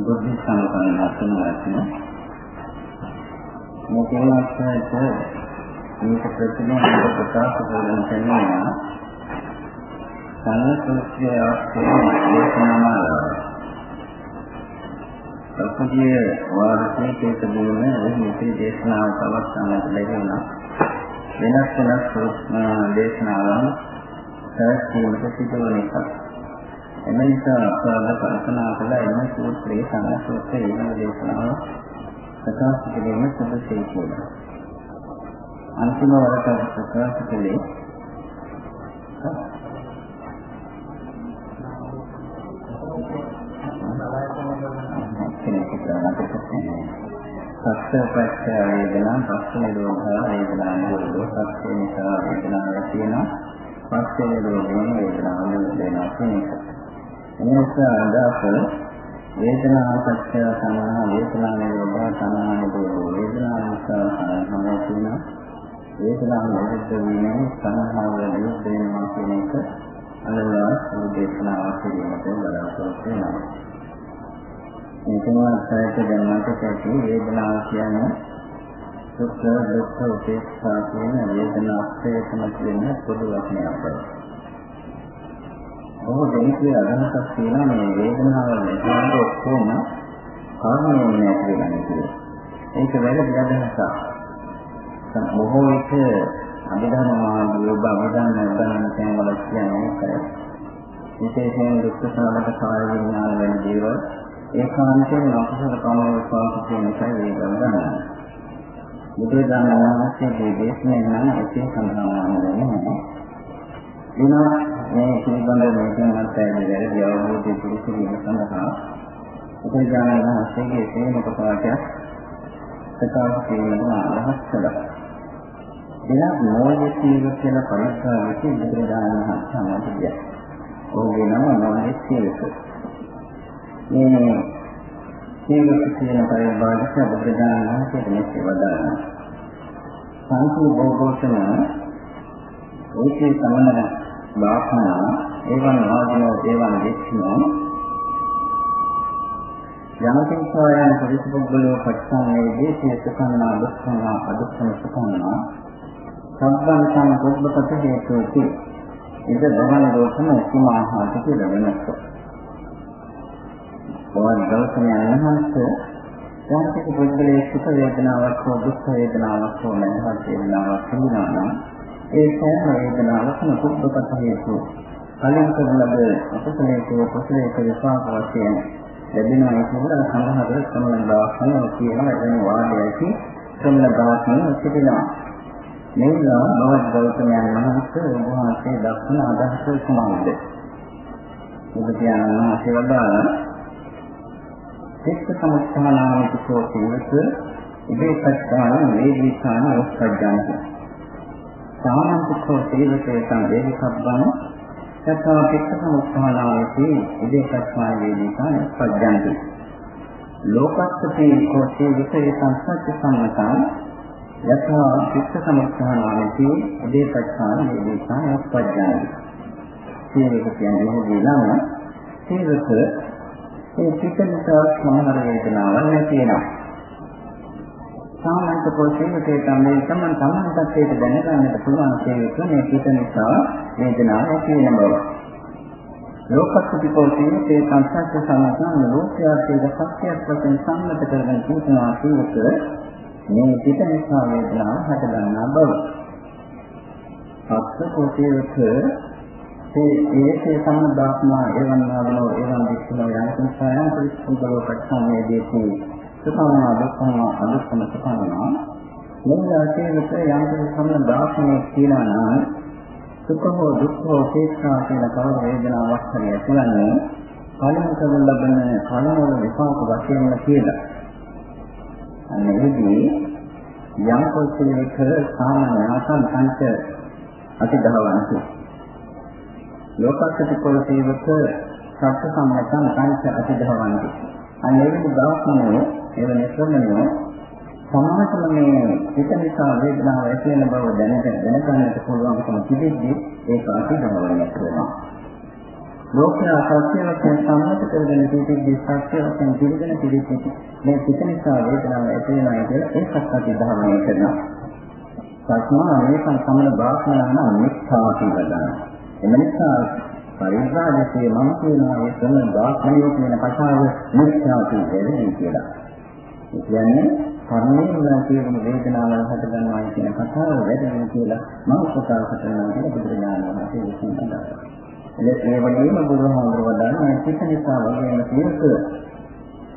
බුද්ධ සම්පන්න අත්නවත්න මොකද මාත්‍රයට මේක ප්‍රතිමෝධ ප්‍රකාශ කරන තැනම සංස්කෘතිය ආශ්‍රය දේශනාමාලාව සත්‍යයේ වාර්ෂික කේතබුන එහි දේශනාව පවත්වන්නට ලැබුණා වෙනස් වෙනස් දේශනාවන් සැකීමට සිදුවන එකක් එම නිසා අපරාධ කල්පනා කළා එම සූත්‍රයේ සම්සූත්‍රයේ එම දේශනාව ප්‍රකාශ කිරීම සුදුසුයි කියලා. අන්තිම වරට ප්‍රකාශ කළේ සත්‍යපත්‍ය වේදනා පස්ස නිරෝධා වේදනා නිරෝධෝ සත්‍ය නිසා වේදනාව තියෙනවා පස්ස නිරෝධෝ වේදනාව නිරෝධ වෙනවා කියන එක. එනිසා අදහස වේදනා සත්‍ය සංහා වේදනා නිරෝධ සංහා නිරෝධ වේදනා නිසා සංහා කියන වේදනා නිරෝධ වීමෙන් සංහාව නිරෝධ වෙනවා කියන එක අලවලා සුදේශනාවක් කිරීමට බලාපොරොත්තු වෙනවා. මේකම සායක දැනගන්නට ඇති වේදනාව කියන්නේ සුඛ දුක්ඛ උපේක්ෂා කියන වේදනාස්තේකම කියන පොදු වචනයක් වගේ. බොහෝ දෙනෙකුගේ අදහසක් තියෙනවා මේ වේදනාව නැතිවෙන්න ඔක්කොම කාමයෙන් නැති වෙනවා කියලා. ඒක වැරදි අදහසක්. බොහෝ විට අභිධර්ම මාර්ගය ඔබ අභිධර්ම ගන්න තැන්වල කියන්නේ ඒකයි. විශේෂයෙන් දුක්ඛ සමත කාය විඥාන වැනි දේවල් ඒකාන්තයෙන් අකුසල කර්ම විපාක කියන එකයි වේදනාව ගන්නවා. බුදුදාන වහන්සේගේ දේශනාවෙන් නම් ඒකේ සඳහන් වෙන්නේ නැහැ. මේ පිළිබඳව මේකෙන් අත්හැරලා වැරදි අවබෝධය පිළිසිරීම සඳහා උපේජානන හස්තයේ සේනක පාඨයක් ප්‍රකාශ කිරීමට අදහස් කළා. එනම් මොහොතේ කියලා පරිස්සාවෙක බුදුරජාණන් වහන්සේ සමාධිය. ඔහුගේ නම මොහොතේ සීලක. මේ සීලක කියන පරිබාධක බුදුරජාණන් වහන්සේ මෙසේ වදාළා. සංකීර්ණ බෝධෝෂණ ඒකේ සමන වාසනා එවන් වාදනෝ එවන් දෙක්ෂණෝ යමකින් සෝයන් පරිසුබ්බලෝ පච්චාමේ සුඛන්නා දුක්ඛනා අදුක්ඛන සුඛන්නා සම්බන් සංකල්පපත හේතුති ඉද බවන දෝෂම සීමාහාත කියලා වෙනස්. බවත් දෝෂමයන් වහන්සේ යම්කිසි පුද්ගලයේ සුඛ වේදනාවක් හෝ දුක් වේදනාවක් හෝ නැත්නම් වේදනාවක් තිබුණා නම් ඒ සෑම වේදනාවකම කුබ්බපත හේතු කලින් කරන ලද අකුසලයක කුසලයක විපාක වශයෙන් ලැබෙනවා කියලා සමහර සම්මන් දාසන කියන එන වාදයකි සම්මන් දාසන සිටිනවා. මේවා බවත් ගෞතමයන් වහන්සේ වහන්සේ දක්වන අදහස කුමක්ද? බුදු පියාණන් වහන්සේ වදාළා එක්ක සමුත්ථානාමිකෝ කියනක ඉබේ පස්තාන වේදිකාන ඔස්සජ්ජාන සාමන්තිකෝ සේවකේ සංවේදිකබ්බන තථා පිටකමුත්ථානාවේති ඉදේකස්මාන වේදිකාන පජ්ජන්ති ලෝකස්සතේ කෝ සේවිකේ සංසත්‍ය සම්මතං යථා පිටකමුත්ථානාවේති ඉදේකස්මාන වේදිකාන පජ්ජන්ති සේවක කියන්නේ මොකද නම සේවක ඒ පිටකමත සමහර වේදනාවක් නැති වෙනවා සාමාන්‍ය පොතේ තමයි තමන් තමන් තත්ත්වයට දැනගන්නට පුළුවන් සේවක මේ පිට නිසා වේදනාව ඇති වෙන බව. ලෝකස්සති පොතේ මේ සංසත්‍ය සමාන ලෝකයාගේ සත්‍යයක් වශයෙන් සම්මත කරගෙන තියෙනවා සේවක මේ පිට නිසා වේදනාව හට ගන්නා බව. සත්‍ය පොතේක ඒ ඒකේ සම්බන්ධාත්මා එවන් නාමෝ එවන් දිස්සන යන සංසයන් පරිසම්බලෝ පච්චාමේදී සුඛානා දුක්ඛානා අදුක්ඛම සුඛානා මේ ආශේවිත යම් සම්ම දාර්ශනික කියලා නම් සුඛෝ දුක්ඛෝ උපේක්ෂා කියන කවර වේදනාවක් හරි ඇතිවන්නේ කලින් කරන ලබන කලවල විපාක වශයෙන් කියලා. අන්න එහිදී යම් කොච්චරක සාමාන්‍ය ආසන් පංච අතිදහවන්ති. ලෝකස්සති කොලසේවක සත්‍ය සම්මතන පංච අතිදහවන්ති. අන්න එහිදී බ්‍රාහ්මණයෝ එවැනි ශ්‍රමණයෝ සමාජම මේ එක නිසා වේදනාව ඇති වෙන බව දැනගෙන දැනගන්නට පුළුවන්කම තිබෙද්දී ඒක අතිගමනයක් වෙනවා. ලෝකයා සත්‍ය වශයෙන් සම්මත කරගෙන සිටිද්දී සත්‍ය වශයෙන් පිළිගෙන සිටිද්දී මේ පිට නිසා වේදනාව ඇති වෙනවා කියලා ඒකත් අපි ධර්මණය කරනවා. සත්‍යම මේකන් සම්මත බාස්මනා නම් මිත්‍යා කියලා එම නිසා පරිත්‍රාජකයේ මම කියනවා ඒ කරන බාස්මනිය කියන කතාව මිත්‍යා කියලා. ඒ කියන්නේ කර්මයෙන් කියන වේදනාව හට ගන්නවා කියන කතාව වැඩි කියලා මම ප්‍රකාශ කරනවා කියලා බුදුරජාණන් වහන්සේ විසින් සඳහන් ඒ වගේම බුදුහාමුදුරුවෝ වදාළා චිත්ත නිසා වගේම සියක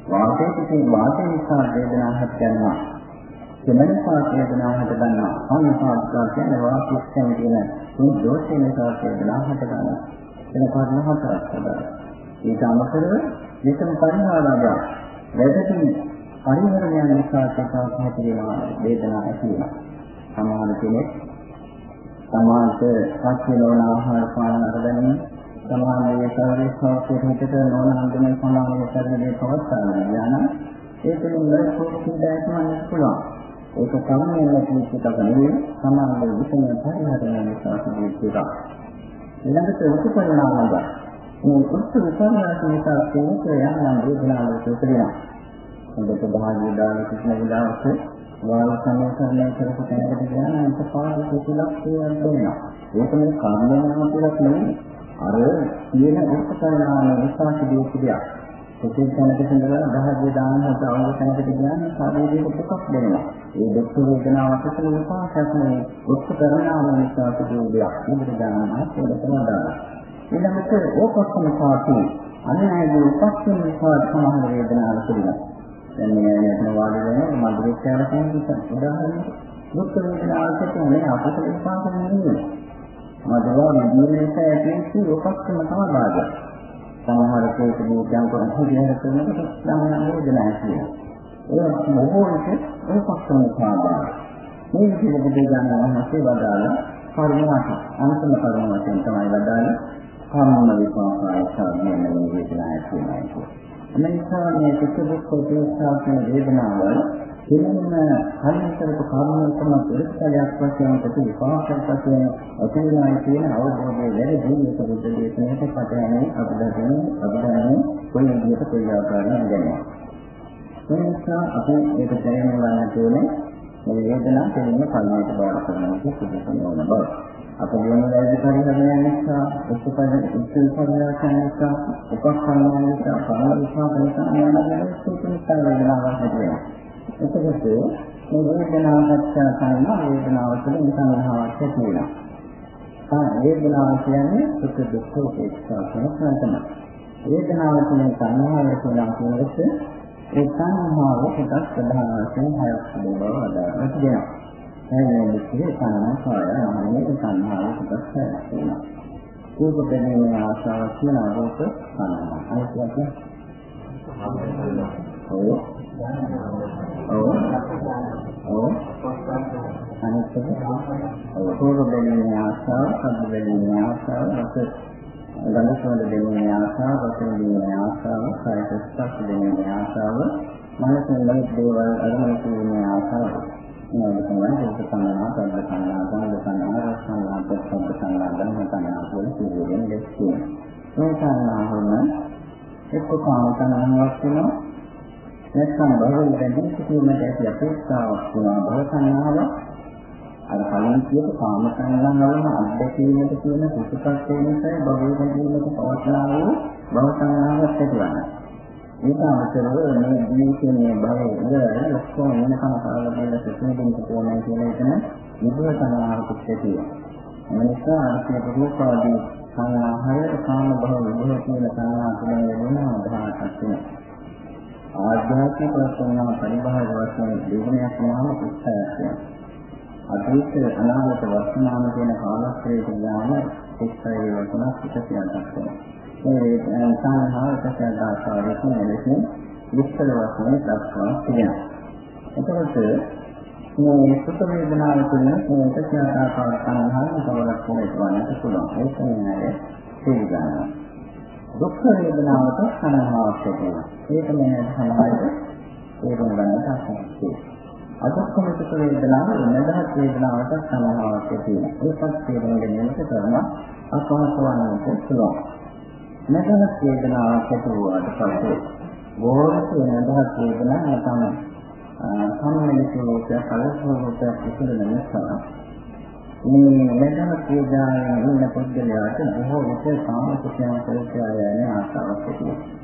වාසයේ සිටින වාසය නිසා වේදනා හට ගන්නවා. කෙමනිසා වේදනා හට ගන්නවා. අනුපාදිකා කියන්නේ වාසියෙන් කියන මේ දෝෂේ නිසා වේදනා හට ගන්නවා. එන කාරණ හතරක් තමයි. ඊට අමතරව විසම පරිහාරය වැදගත් පරිහරණය නිසා සකස් වෙනවා වේදනා ඇති වෙනවා. සමහර කෙනෙක් සමාජ පස්සේ නොවන ආහාර පාන අරගෙන සමානයේ ශරීර ස්වභාවයට හිතට නොවන අන්දමේ සමානයේ ශරීරයේ පවත්වාගෙන යන ඒ තුළින් ලෝකෝත්තර දැක්මන්න පුළුවන්. ඒක තමයි නැතිවෙච්ච නෙවෙයි සමානයේ විසම පරිහරණය නිසා සිදුවෙච්ච එක. ඊළඟට උපපරිණාමය. මේ උත්තර විපර්යාස නිසා කෙනෙක් යම් යම් වේදනාවලට උපදිනවා. හොඳට භාගී දාන කිසිම විලාසක වායු සම්මේසනය කරපු තැනකට ගියාම ඒක පාරේ ප්‍රතිලක් වෙනවා. ඒක මේ කර්මයන් කියලා නෙවෙයි. අර කියන උපකරණාන නිසා සිදුවෙච්ච දෙයක්. ඒකෙන් තැනකට ඉඳලා දහජේ දාන හත අවුල තැනකට ගියාම ශරීරයේ දුකක් දැනෙනවා. ඒ දුක් වේදනාවක් තුළ විපාකයක් නෙවෙයි උපකරණාන නිසා සිදුවෙන දෙයක්. මුදිර දානවා ඒක තමයි. ඊළඟට ඕකස්සම සාති අන්‍යයේ උපස්සම නිසා සමහර වේදනාවක් තිබෙනවා. දැන් මේ යන වාඩි වෙන මధుරේක්ෂාර කියන උදාහරණයක් දුක් වේදනාවක් කියන්නේ අපට විපාක නෙවෙයි. මදවා මදීනේට ඇතිවෙච්ච උපක්‍රම තමයි වාදය. සමහර කේක දීයන් කරන හිදියන කරනකොට ළමයන් වේදනා ඇතිවෙනවා. ඒ බොහෝ විට උපක්‍රම සාදා. මේ විදිහට බුදුදහම වහන්සේ වදාළ කර්මයක් අන්තිම කර්ම වශයෙන් තමයි වදාළ කර්ම විපාකය සාධනය වේදනා ඇතිවෙනවා. එනිසා මේ දුක් දුක් උපේක්ෂා කියන වේදනාවල් කෙනෙක්ම කලින් කරපු කර්මයකම පරිස්සලයක් වශයෙන් ප්‍රති විපාකයක් වශයෙන් අතේනායි කියන අවබෝධය වැඩි ජීවිත බුද්ධ දේශනාවට පටහැනි අපදගෙන අපදගෙන කොයි විදිහට කොයි ආකාරයෙන් දැනෙනවා. ඒ නිසා අපි ඒක දැනගෙන ගන්න ඕනේ මේ වේදනාව කෙනෙක්ම කල්පනාට බාර කරනවා කියන ඕන බව. අපේ යන වැඩි පරිහරණය නිසා උපකරණ උත්සව පරිහරණය නිසා උපකරණ නිසා පාන විපාක නිසා යන සුතුන් වේදනාවක් ඇති වෙනවා. එතකොට මේ වේදනාවත් කරන වේදනාව තුළ සංහාවක් ඇති වෙනවා. ආ වේදනාව කියන්නේ සුඛ දුක්ඛ උපේක්ෂා කියන තමයි. වේදනාව තුළ සංහාව කියලා කියනකොට ඒ සංහාව කොටස් ප්‍රධාන වශයෙන් හයක් බව අදාළව තියෙනවා. එන්නේ විශ්ේ සංහාව යන්නේ සංහාව කොටස් හයක් වෙනවා. රූප දෙන්නේ ආශාව කියන රූප සංහාව. අනිත් එක ඔව් ඔව් ඔව් අනිත් එක ඔව් රූප දෙන්නේ ආශාව, සද්ද දෙන්නේ ආශාව, රස ගඳ සුවඳ දෙන්නේ ආශාව, රස දෙන්නේ ආශාව, කායික ස්පර්ශ දෙන්නේ ආශාව, මනසෙන් ලැබෙන දේවල් අරමුණු කිරීමේ ආශාව. මේ තමයි දුක සංඥා, සද්ද සංඥා, ගන්ධ සංඥා, රස සංඥා, පොත්පත් සංඥා, ධර්ම සංඥා කියලා කියවෙන දෙකේ. මේ සංඥාවම එක්ක කාම සංඥාවක් වෙනවා නැත්නම් බහුල බැඳී සිටීමට ඇති අපේක්ෂාවක් වෙනවා භව සංඥාව අර කලින් කියපු කාම සංඥාවලම අත්දැකීමට කියන කුසපත් වෙනසයි බහුල බැඳීමට පවත්නා වූ භව සංඥාවක් ඇතිවන්නේ. ඒක අමතරව මේ ජීවිතයේ භවය ඉඳලා ඔක්කොම වෙනකම කාලවල සිටින්න තියෙනවා කියන එකන විදුල සංඥාවක් ඇතිවෙනවා. එනිසා අර්ථය රූපාදී සංඥා හයර කාම භව විදුල කියන සංඥා තුනෙන් වෙනවා අදහසක් වෙනවා. ආධ්‍යාත්මික වශයෙන් පරිභාග වශයෙන් දෙගුණයක් වුණාම උත්සාහයක් වෙනවා. අතීත අනාගත වර්තමාන කියන කාලස්ත්‍රයේ ඥාන එක්තරේ වතුනක් පිටතියක් වෙනවා. මේ සංහාරකක දාසාවෙන් මෙලෙසින් විස්තර වශයෙන් දක්වනවා කියනවා. එතකොට මේ සුත වේදනාව තුළ මේ ප්‍රත්‍යාකාර සංහාරක කවරක් වෙනවන්නට පුළුවන්. ඒක නේද? පිළිගන්නවා. දුක් වේදනාවට සනහාවක් තියෙනවා. ඒක මේ සමාජයේ තේරුම් ගන්න තාක්ෂණිකයි. අදුක්කම සුඛ වේදනාව නදහත් වේදනාවට සමානවක් තියෙනවා. ඒකත් තේරුම් ගැනීමට කරන අපහසුවන්නට පුළුවන්. නදහත් වේදනාවක් ඇතිවුවාට පස්සේ බොහෝම නදහත් වේදනාව තමයි සම්මලිත රූපය, කලසෝ රූපය පිළිබඳ නිසා මේ නදහත් වේදනාවේ ඉන්න පුද්ගලයාට බොහෝ විට කාම සුඛයන් කරලා යන ආසාවක් ඇති වෙනවා.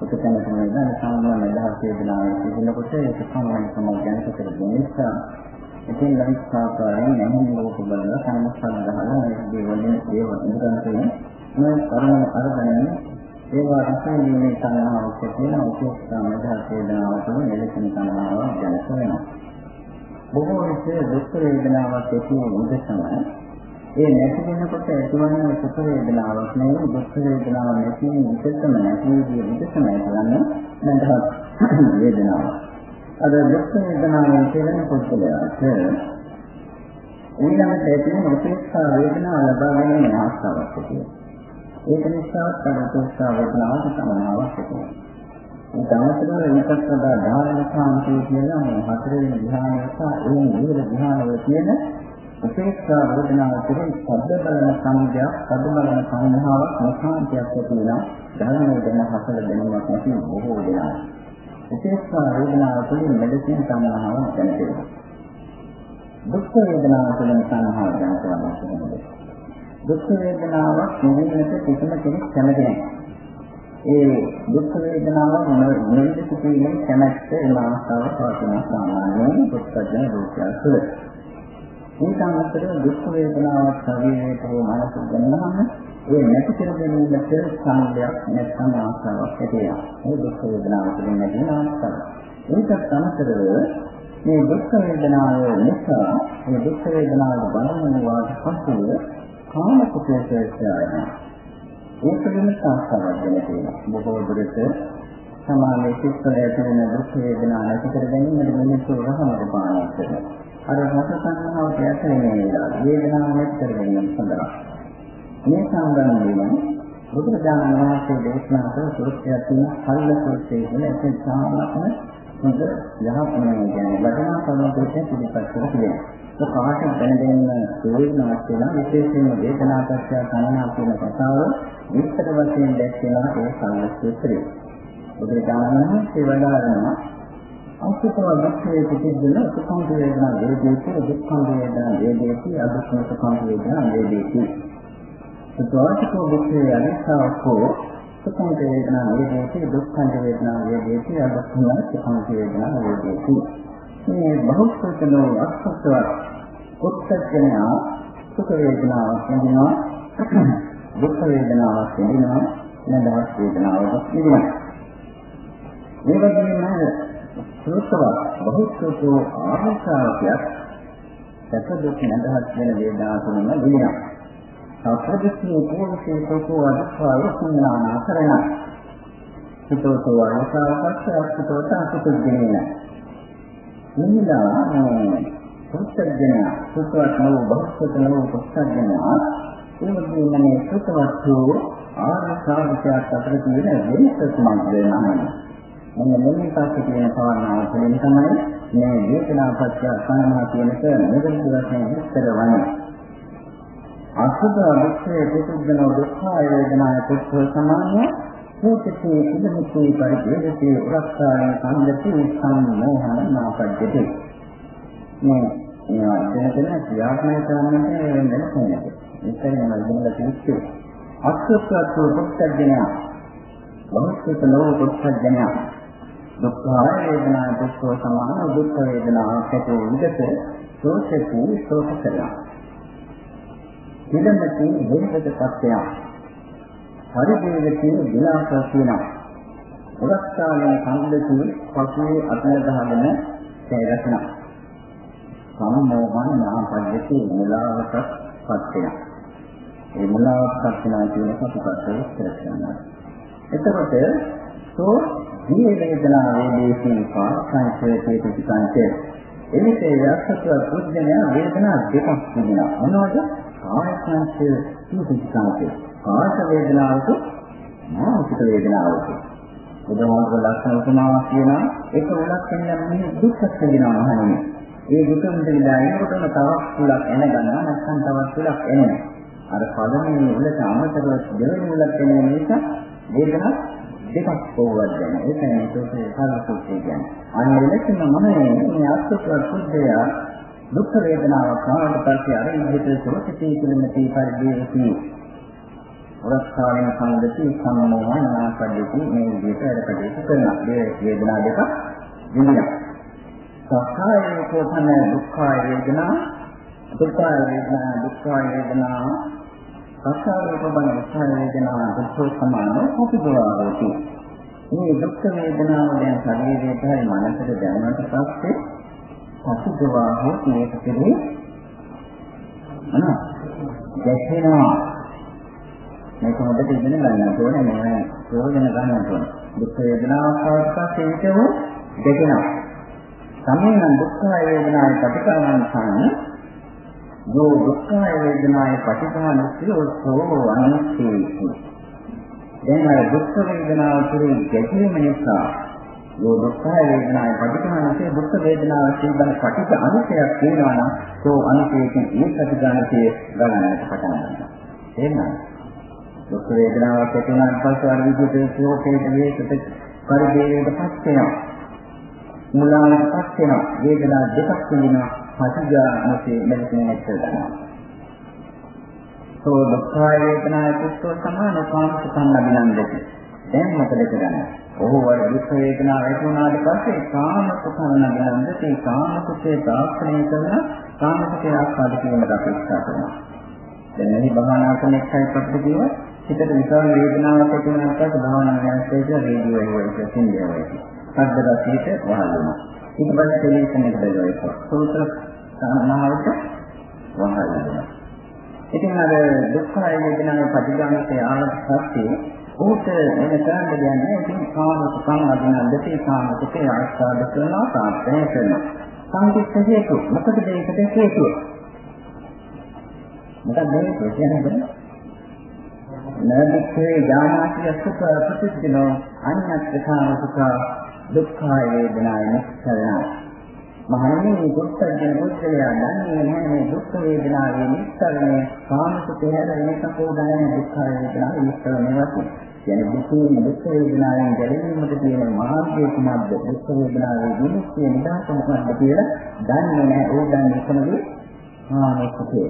ඔතන තමයි දැන් සාමාන්‍ය මදහස් වේදනාවේ තිබෙනකොට ඒක සාමාන්‍ය සමාජයක කරගෙන නිසා ඉතින් ලයිස්කාකාරයෙන් නැහින් ලෝක බලන සම්මස්තන දහන මේ දේවල් දේව ඉඳන් මේ කර්ම අරගෙන ඒවා රසණීය තණ්හාවක් කියන උපේක්ෂා මදහස් වේදනාව තුළ මෙලෙසින් තණ්හාවක් දැනට වෙනවා. බොහෝ විට දුක් වේදනාවක් ඇති වෙන උදෙසම ඒ නැති වෙනකොට ඇතිවන සුඛ වේදනාවක් නෙවෙයි දුක් වේදනාවක් නැති විදිහටම නැති විදිහටම ඇතිවන්නේ නැදහත් වේදනාව. අද දුක් වේදනාවෙන් කියන පුද්ගලයාට ඊළඟට ඇතිවන උපේක්ෂා වේදනාව ලබා ගැනීම අවස්ථාවක් තියෙනවා. ඒක නිසා තමයි උපේක්ෂා වේදනාවට සමානාවක් තියෙනවා. ඒ තමතරව විකස් වඩා ධාරණ සාන්තිය කියලා මේ හතරවෙනි ධ්‍යානය සහ ඒ නිවන ධ්‍යානවල තියෙන උපේක්ෂා වේදනාව තුළින් සබ්ද බලන සංඥා, සබ්ද බලන සංඥාවක් මොකාන්තයක් ඇති වෙනවා. ධර්මයේ දෙන හසල දැනීමක් නැති බොහෝ දෙනා. උපේක්ෂා වේදනාව තුළින් මෙලෙසින් සංඥාවක් දැනෙනවා. දුක් වේදනාව තුළින් සංඥාවක් දැනෙනවා. දුක් වේදනාවක් නිවෙන්නට කිසිම කෙනෙක් කැමති නැහැ. ඒ දුක් වේදනාව නොනිද සිටීමේ කැමැත්ත එම අවස්ථාව පවතින සාමාන්‍යයෙන් පුත්කජන රූපය තුළ. ඊට අමතරව දුක් වේදනාවක් ශරීරයට හෝ මනසට දැනෙනම ඒ නැති කර ගැනීමට සම්බයක් නැත්නම් ආසාවක් ඇති වෙනවා. මේ දුක් වේදනාව තුළින් නැති ආසාව. ඒකත් අමතරව මේ දුක් වේදනාව නිසා මේ දුක් වේදනාව බලනවාට පස්සේ කාම කුසලයේ ඒක වෙන සංස්කාරයක් ගැන තියෙනවා. බොහෝ දුරට සමානයේ සිත්වල ඇතිවෙන දුක් වේදනා නැති කර ගැනීමට මිනිස්සු රහමද පානය කරනවා. අර රස සංහාවට යට වෙනවා. වේදනාව නැති කර ගැනීම සඳහා. මේ සම්බන්ධයෙන් බුදුරජාණන් වහන්සේ දේශනා කළ සූත්‍රයක් තියෙන කල්ල සූත්‍රය කියලා ඒක සාමාන්‍යම හොඳ යහපත් කියන්නේ වටිනා කරුණුකෙන් පිළිපත් කරලා තියෙනවා. ඒ කාට දැනගෙන තේරෙනවා කියලා විශේෂයෙන්ම වේදනා පත්‍ය සංඥා කියන කතාව විස්තර වශයෙන් දැක්වෙනවා ඒ කල්ල සූත්‍රය. බුදුරජාණන් වහන්සේ වදාරනවා අසුතව දුක්ඛේ පිටිද්දන සුඛං වේදනා වේදේති දුක්ඛං වේදනා වේදේති අදුක්ඛං සුඛං වේදනා වේදේති. සුතවාචකෝ දුක්ඛේ අනිස්සාවකෝ සුඛං වේදනා වේදේති දුක්ඛං වේදනා වේදේති අදුක්ඛං සුඛං වේදනා වේදේති. මේ බහුසුතනෝ අස්සත්ව උත්සජනය සුඛ වේදනාවක් වෙනවා දුක්ඛ වේදනාවක් වෙනවා නදහස් වේදනාවක් වෙනවා මේ වගේම සූත්‍රව බහුසුතෝ ආහාරයක් සැප දුක් නැදහත් වෙන වේදනා තුනම විඳිනවා. සත්‍යදෘෂ්ටි පූර්වසේ තෝකෝ අදස්වාව සංඥානා කරන. හිතෝතෝ අනුසාරපක්ෂ අසුතෝත අසුතුද්දේන. නිමිලා මේ පුත්තජන සුතවත් නෝ බහුසුත නෝ පුත්තජන ඒ වගේම මේ සුතවත් වූ ආහාරයක් අතර තියෙන වෙනස කුමක්ද නැහැ. මෙන්න මෙන්න පස්සේ කියන කාරණාව තුළින් තමයි මේ වේදනාපත්‍ය සංඥා කියනක නිරන්තර වශයෙන් විස්තර වන්නේ. අසුභ දුක්ඛේ පුදුජන දුක්ඛය වේදනාය පුත්‍ර සමානය සූතිතේ ඉදමිතේ පරිදේතේ උරක්ෂාණ සංගති සම්මෝහන නාපජ්ජති. මේ මේවා දෙන ක්‍රියාත්මක කරන්නට වෙනසක්. ඒකයි මම ඉගෙනලා තියෙන්නේ. අසුභ පුත්‍ජන බහුසුත ලෝක පුත්‍ජන දුක්ඛ වේදනා දුක්ඛ සමාන දුක්ඛ වේදනා ඇති විදත සෝසකු සෝත කරලා. ඊළඟට හේතුක සත්‍යය. පරිදේවකී විලාස කියනවා. උරස්ථානයේ සම්දති පසුවේ අතන ගහගෙන සෑරසන. සම්මෝහන නාපද්දති මුලාවට පත් වෙනවා. ඒ මුලාවට පත් වෙනවා කියන කපුකට ඉස්සර කරනවා. එතකොට සෝ මේ වේදනා වේදේශී පාංශයේ ප්‍රතිකාංශයේ එනිසේ යක්ෂත්ව පුද්ගලය වේදනා දෙකක් තිබෙනවා මොනවද කාය සංස්ය ප්‍රතිකාංශය කාය වේදනාවක මානසික වේදනාවක උදාහරණ ලක්ෂණ උපමාවක් කියනවා ඒක උලක් කියන්නේ දුක්ඛ වේදනාව හරිනේ ඒ දුක විඳලා එනකොටම තවත් කුලක් එන ගන්නවා නැත්නම් තවත් කුලක් එනවා. අර පළවෙනි උලට අමතරව දෙවෙනි උලක් එන නිසා වේදනා දෙකක් පොවවත් දැන. ඒකයි මේකේ කාලසුත්‍රය කියන්නේ. අන්න එලෙසම මම මේ අත්‍යවශ්‍ය සුද්ධය දුක් වේදනාවක් ආවට පස්සේ අර විදිහට සුරකිතී කිලමති පරිදේති. වරස්කාරණ සම්දති සම්මෝහන නාපදති මේ විදිහට වැඩ කටයුතු කරනවා. මේ වේදනා දෙක විඳිනවා. සක්කාය කෝපන දුක්ඛ වේදනා දුක්ඛ වේදනා දුක්ඛ වේදනා සක්කාය කෝපන දුක්ඛ වේදනා දුක්ඛ සමාන උපදවාවති. මේ දුක්ඛ වේදනාව දැන් ශරීරයට හරි මනසට දැනුණාට පස්සේ පසුදවා හෝ මේක කෙරේ අනා දැකෙනවා මේක හොඳට ඉගෙන ගන්න ඕනේ මේ ප්‍රයෝජන ගන්න ඕනේ. දුක් වේදනාවක් පස්සෙ හිතව දැකෙනවා සමේන දුක්ඛ වේදනාවේ ප්‍රතිකාරණසං යෝ දුක්ඛ වේදනාවේ ප්‍රතිකාරණසියෝ අනුස්සේති දැන් අර දුක්ඛ වේදනාව තුළින් ගැටීම නිසා යෝ දුක්ඛ වේදනාවේ ප්‍රතිකාරණසේ දුක්ඛ වේදනාව පිළිබඳ පටිච්ච අනුසයක් වෙනවා නම් ඒ අනුසයකින් ඒ ප්‍රතිකාරණයේ ගණනකට පටන් ගන්නවා. එහෙනම් දුක් වේදනාවක් ඇති වුණාට පස්සේ අර විදිහට ශෝකයට වේකට පරිදේවයට පත් වෙනවා මුලාවටපත් වෙනවා. වේදනා දෙකක් තිබෙනවා. පටිඝානසේ මෙලෙසින් ඇත්තටම. සෝ දුක්ඛ වේදනාය පුත්තෝ සමාන කාමසුඛං අභිනන්දති. දැන් මොකද කරන්නේ? ඔහු වල දුක් වේදනාව ඇති වුණාට පස්සේ කාමසුඛං අභිනන්දති. කාමසුඛේ තාක්ෂණය කරන කාමසුඛේ ආස්වාද කිරීමට අපේක්ෂා කරනවා. දැන් මේ භවනා කරන එකයි පොඩ්ඩක් කියව හිතට විකාර වේදනාවක් ඇති වුණාට පස්සේ භවනා කරනකොට රේඩියෝ එක එක සින්දියා වගේ. ශබ්ද රසයට වහල් වෙනවා. ඊට පස්සේ ටෙලිවිෂන් එකට දාලා සූත්‍ර සානාවට වහල් වෙනවා. ඉතින් අර දුක්ඛ වේදනාවේ ප්‍රතිගාමී ආවට පස්සේ ඌට එන කරන්න දෙන්නේ ඉතින් කාම සුඛං අදිනන්දති කාම සුඛේ ආස්වාද කරනවා ප්‍රාර්ථනා කරනවා. සංකීර්ණ හේතු මොකද මේකට හේතුව? මොකක්ද මේ කියන්නේ? නදිකේ ඥානාතිය සුඛ ප්‍රතිදිනෝ අඤ්ඤත් කාම සුඛ දුක්ඛ වේදනාය නිස්සරණ. මහණෙනි මේ දුක්ඛජන පුද්ගලයා දන්නේ නැහැ මේ දුක් වේදනාවේ නිස්සරණය. කාමසුඛය හැර වෙනසක් උදාන දුක්ඛ වේදනාවේ නිස්සරණය වශයෙන්. කියන්නේ දුකේ දුක් වේදනාවෙන් ගැලවීමට තියෙන මාර්ගය කුමක්ද? දුක් වේදනාවේ විමුක්තිය නිදහස මොකක්ද කියලා දන්නේ නැහැ ඒ දන්නේ කොහොමද? කාමසුඛය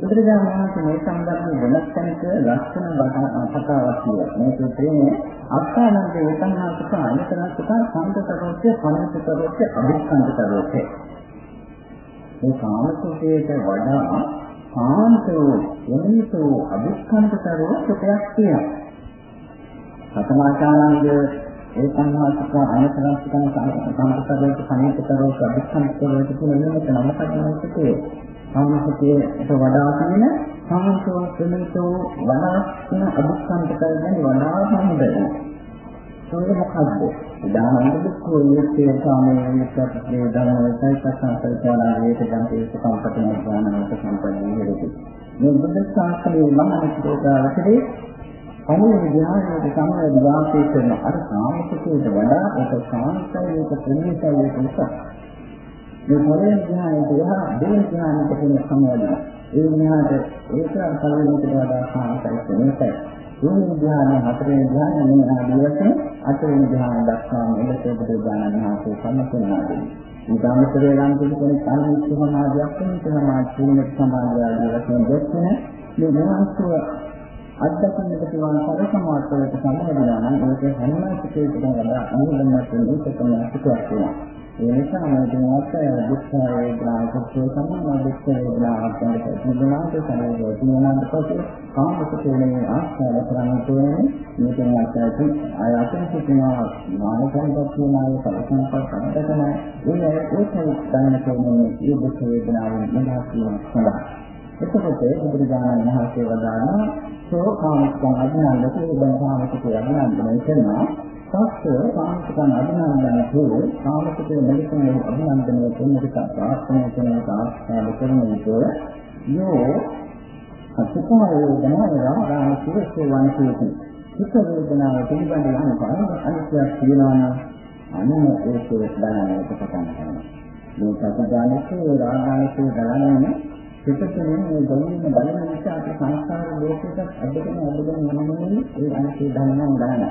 බුදුරජාණන් වහන්සේ මේ සම්බන්ධව වෙනස් තැනක ලක්ෂණ කතාවක් කියනවා. මේ සූත්‍රයේ අත්තානන්ද වේතනාසක අනිතරසක සම්පතරෝච්ච පනසතරෝච්ච අභිස්කන්ධතරෝච්ච. මේ කාමසුඛයට වඩා කාන්තෝ යනිතෝ අභිස්කන්ධතරෝ සුඛයක් තියෙනවා. සතමාචානන්ද ඒකන්වාසක අනිතරසක සම්පතරෝච්ච පනසතරෝච්ච අභිස්කන්ධතරෝච්ච කියන එක නම කඩනකොට සාමසිකයට වඩා තියෙන සාමසෝ ප්‍රමිතෝ වනාස්න අභිසම්පතය ගැන වඩා හොඳයි. ඒක මොකද්ද? දානන්ද දුක්ඛෝ යත්තේ සාමයේ විස්සත්ේ ධර්මවලයි සත්‍යසංකල්පනාලයට ජන්තේ සම්පතන ඥානවලට සම්පන්න වෙන්නේ. මේ බුද්ධ ශාස්ත්‍රයේ මහානිකෝදාවතරේ අනුව විහාරයේ සම්මත වාසය කරන අර සාමසිකයට වඩා ඒක සාන්තයි ඒක ප්‍රණීතයි ඒක නිසා මේ පළවෙනි ධ්‍යානයට යහ දෙවෙනි ධ්‍යානයට කියන සම්බන්ධය. ඒ ධ්‍යානයට ඒක පළවෙනිට වඩා සාර්ථකයි මේකයි. තුන්වෙනි ධ්‍යානය හතරවෙනි ධ්‍යානය මේ ආදී වශයෙන් අටවෙනි ධ්‍යානය දක්වා මෙලෙස බුදු දාන මහසේ සම්පූර්ණා දෙන්නේ. ඊටමතරේ නම් කියන සාමිච්ච සමාධියක් වෙන සමාධිය සමාධිය ආදී වශයෙන් දැක්කන මේ මනසුව අත්දකින්නට පුළුවන් සරසමාර්ථයට සම්බන්ධ නම් ඒක හැම සිතේකම වඩා අනුගමනය වෙන එක තමයි සිතුවක් වෙනවා. ඒ නිසා මේ මාත්‍ය දුක්ඛ වේදනා සත්‍ය සම්මා දුක්ඛ වේදනා අත්දැක තිබුණාට සමහරවිට තියුණාට පස්සේ කාමසුඛයේ ආස්වාද කරන්න තෝරන්නේ මේකෙන් අත්‍යවශ්‍ය ආයතන සිටිනවා මානසිකව කියනාය සලකනපත් අත්දකන ඒ ඒකයි දැනන කෙනෙක් මේ දුක්ඛ වේදනාවෙන් නිදහස් වීම සඳහා. එතකොට බුදුරජාණන් වහන්සේ වදාළා සෝකාමිකං අඥානලකේ දැන් කාමසුඛය අඥානයි කරනවා. සත්‍ය කාමසුඛං අභිනන්දනය හෝ කාමසුඛයේ මෙලෙසින් අභිනන්දනය කරන විට ප්‍රාර්ථනා කරන ආස්වාද කරන විට යෝ අසුඛ වේදනාව රාගාන සුවසේ වන්තිති සුඛ වේදනාව පිළිබඳ යන පාඩම අනිත්‍යයක් කියනවා නම් අනුම ඒක දැනගන්නට පටන් ගන්නවා මේ සත්‍යානිකේ රාගානිකේ බලන්නේ පිටතෙන් මේ ගොල්ලෙන් බලන නිසා අපි සංස්කාර ලෝකයකට අදගෙන අදගෙන යනමනේ ඒ අනිත්‍ය ධර්මයන් ගන්න.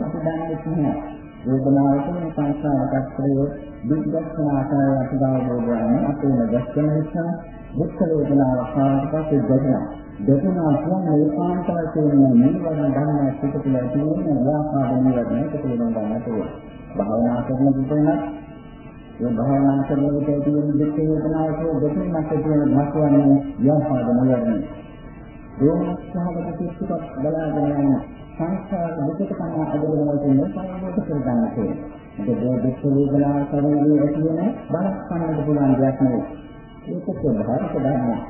අපි දන්නේ නැහැ. වේදනාවකින් සංස්කාරයක් ප්‍රයෝ දුක්ඛන ආකාරය අපි ගාවෝගන්නේ අපේ නැගස්කන නිසා දුක් වේදනාව කාට පස්සේ දැනෙනවා. දැනුණා කියන්නේ ඒකාන්ත වශයෙන් නිවන ගන්න පිටුල තියෙන ව්‍යාපාද නිවන පිටුලෙන් ගන්නට ඕන. භාවනා කරන විදිහට ඒ භාවනා කරන විට තියෙන දුක් වේදනාවට දෙකින් නැති තියෙන මාතවන්නේ ව්‍යාපාද නිවන. රෝමස්හවක කිසිවක් බලාගෙන යන සංස්කාර දුකට තමයි අදගෙන තියෙන සංයෝග කරගන්න ඕනේ. ඒක දුක් වේදනාව කරන්නේ ඇති වෙන බලස් ගන්නට පුළුවන් දෙයක් නෙවෙයි. ඒක ස්වභාවික ධර්මයක්.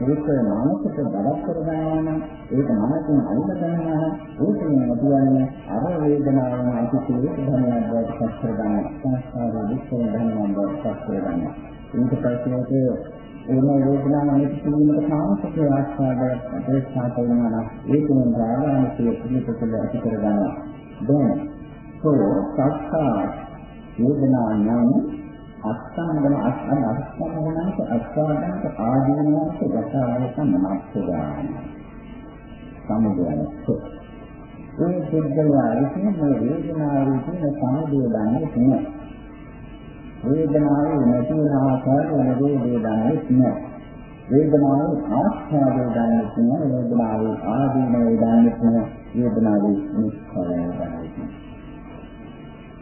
ඒක මානසික බඩක් කරගන්නවා නම් ඒක මනසින් අයිත ගන්නවා නම් ඒක කියන්නේ අර වේදනාවම අතිශය ධර්මයක් බවට පත් කරගන්න සංස්කාර දුක්ඛ ධර්මයක් බවට පත් කරගන්න. ඊට පස්සේ ඒක වේදනාව නිතිවීමට සාමසික ආස්වාදයක් අපේක්ෂා කරනවා නම් ඒකෙන් ධාරානිකයේ පිළිපෙළ ඇති කරගන්නවා. දැන් සෝ සත්තා වේදනා නම් අස්තංගන අස්තංගන අස්තංගනන්ත අස්වාදන්ත ආදීනන්ත ගතාවක මනස්සදාන සමුදයන්ත ඒ සිද්ධලා විසින් මේ වේදනාවේ තියෙන සමුදය දන්නේ නැහැ වේදනාවේ නැති වෙන ආකාරය නිරෝධය දන්නේ නැහැ. වේදනාවේ ආස්වාදය දන්නේ නැහැ වේදනාවේ ආදීනය දන්නේ නැහැ වේදනාවේ නිස්කලය දන්නේ නැහැ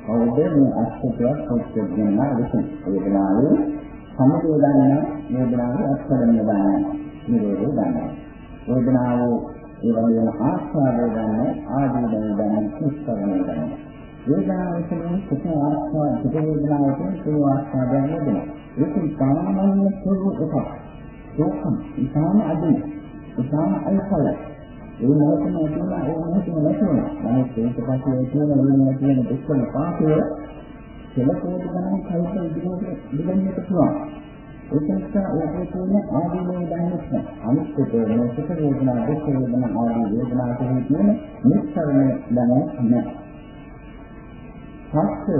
කවුද මේ අස්තිත්වයක් පුත්‍යෙන්න විසින් වේදනාවේ සමුදය දන්න වේදනාවේ අස්කරණය දන්න නිරෝධය දන්න වේදනාවේ ඒ වගේම ආස්වාදය දන්න ආදීනය දන්න නිස්කරණය දන්න වේදනාව විසින් කුසල ආස්වාද පිට වේදනාවට ඒ ආස්වාදය ලැබෙනවා ඒක සාමාන්‍ය ස්වરૂප එකක් ඒකම ඉතාම අදින ඉතාම අල්පලයි ඒ මොහොතේ තියෙන ඒ මොහොතේ නැතිවෙන. නමුත් ඒක පස්සේ තියෙන වෙන තියෙන දුක්ඛන පාපය කෙලකෝටි ගණන් කල්ප ඉදිරියට දිගන්නට පුළුවන්. ඒක නිසා ඒකේ තියෙන ආදීනේ දන්නේ අනිත්‍යක මේ සුඛ වේදනා දුක්ඛ වේදනා ආදී වේදනා කියන තියෙන නිස්සරණ දන්නේ නැහැ. සත්‍ය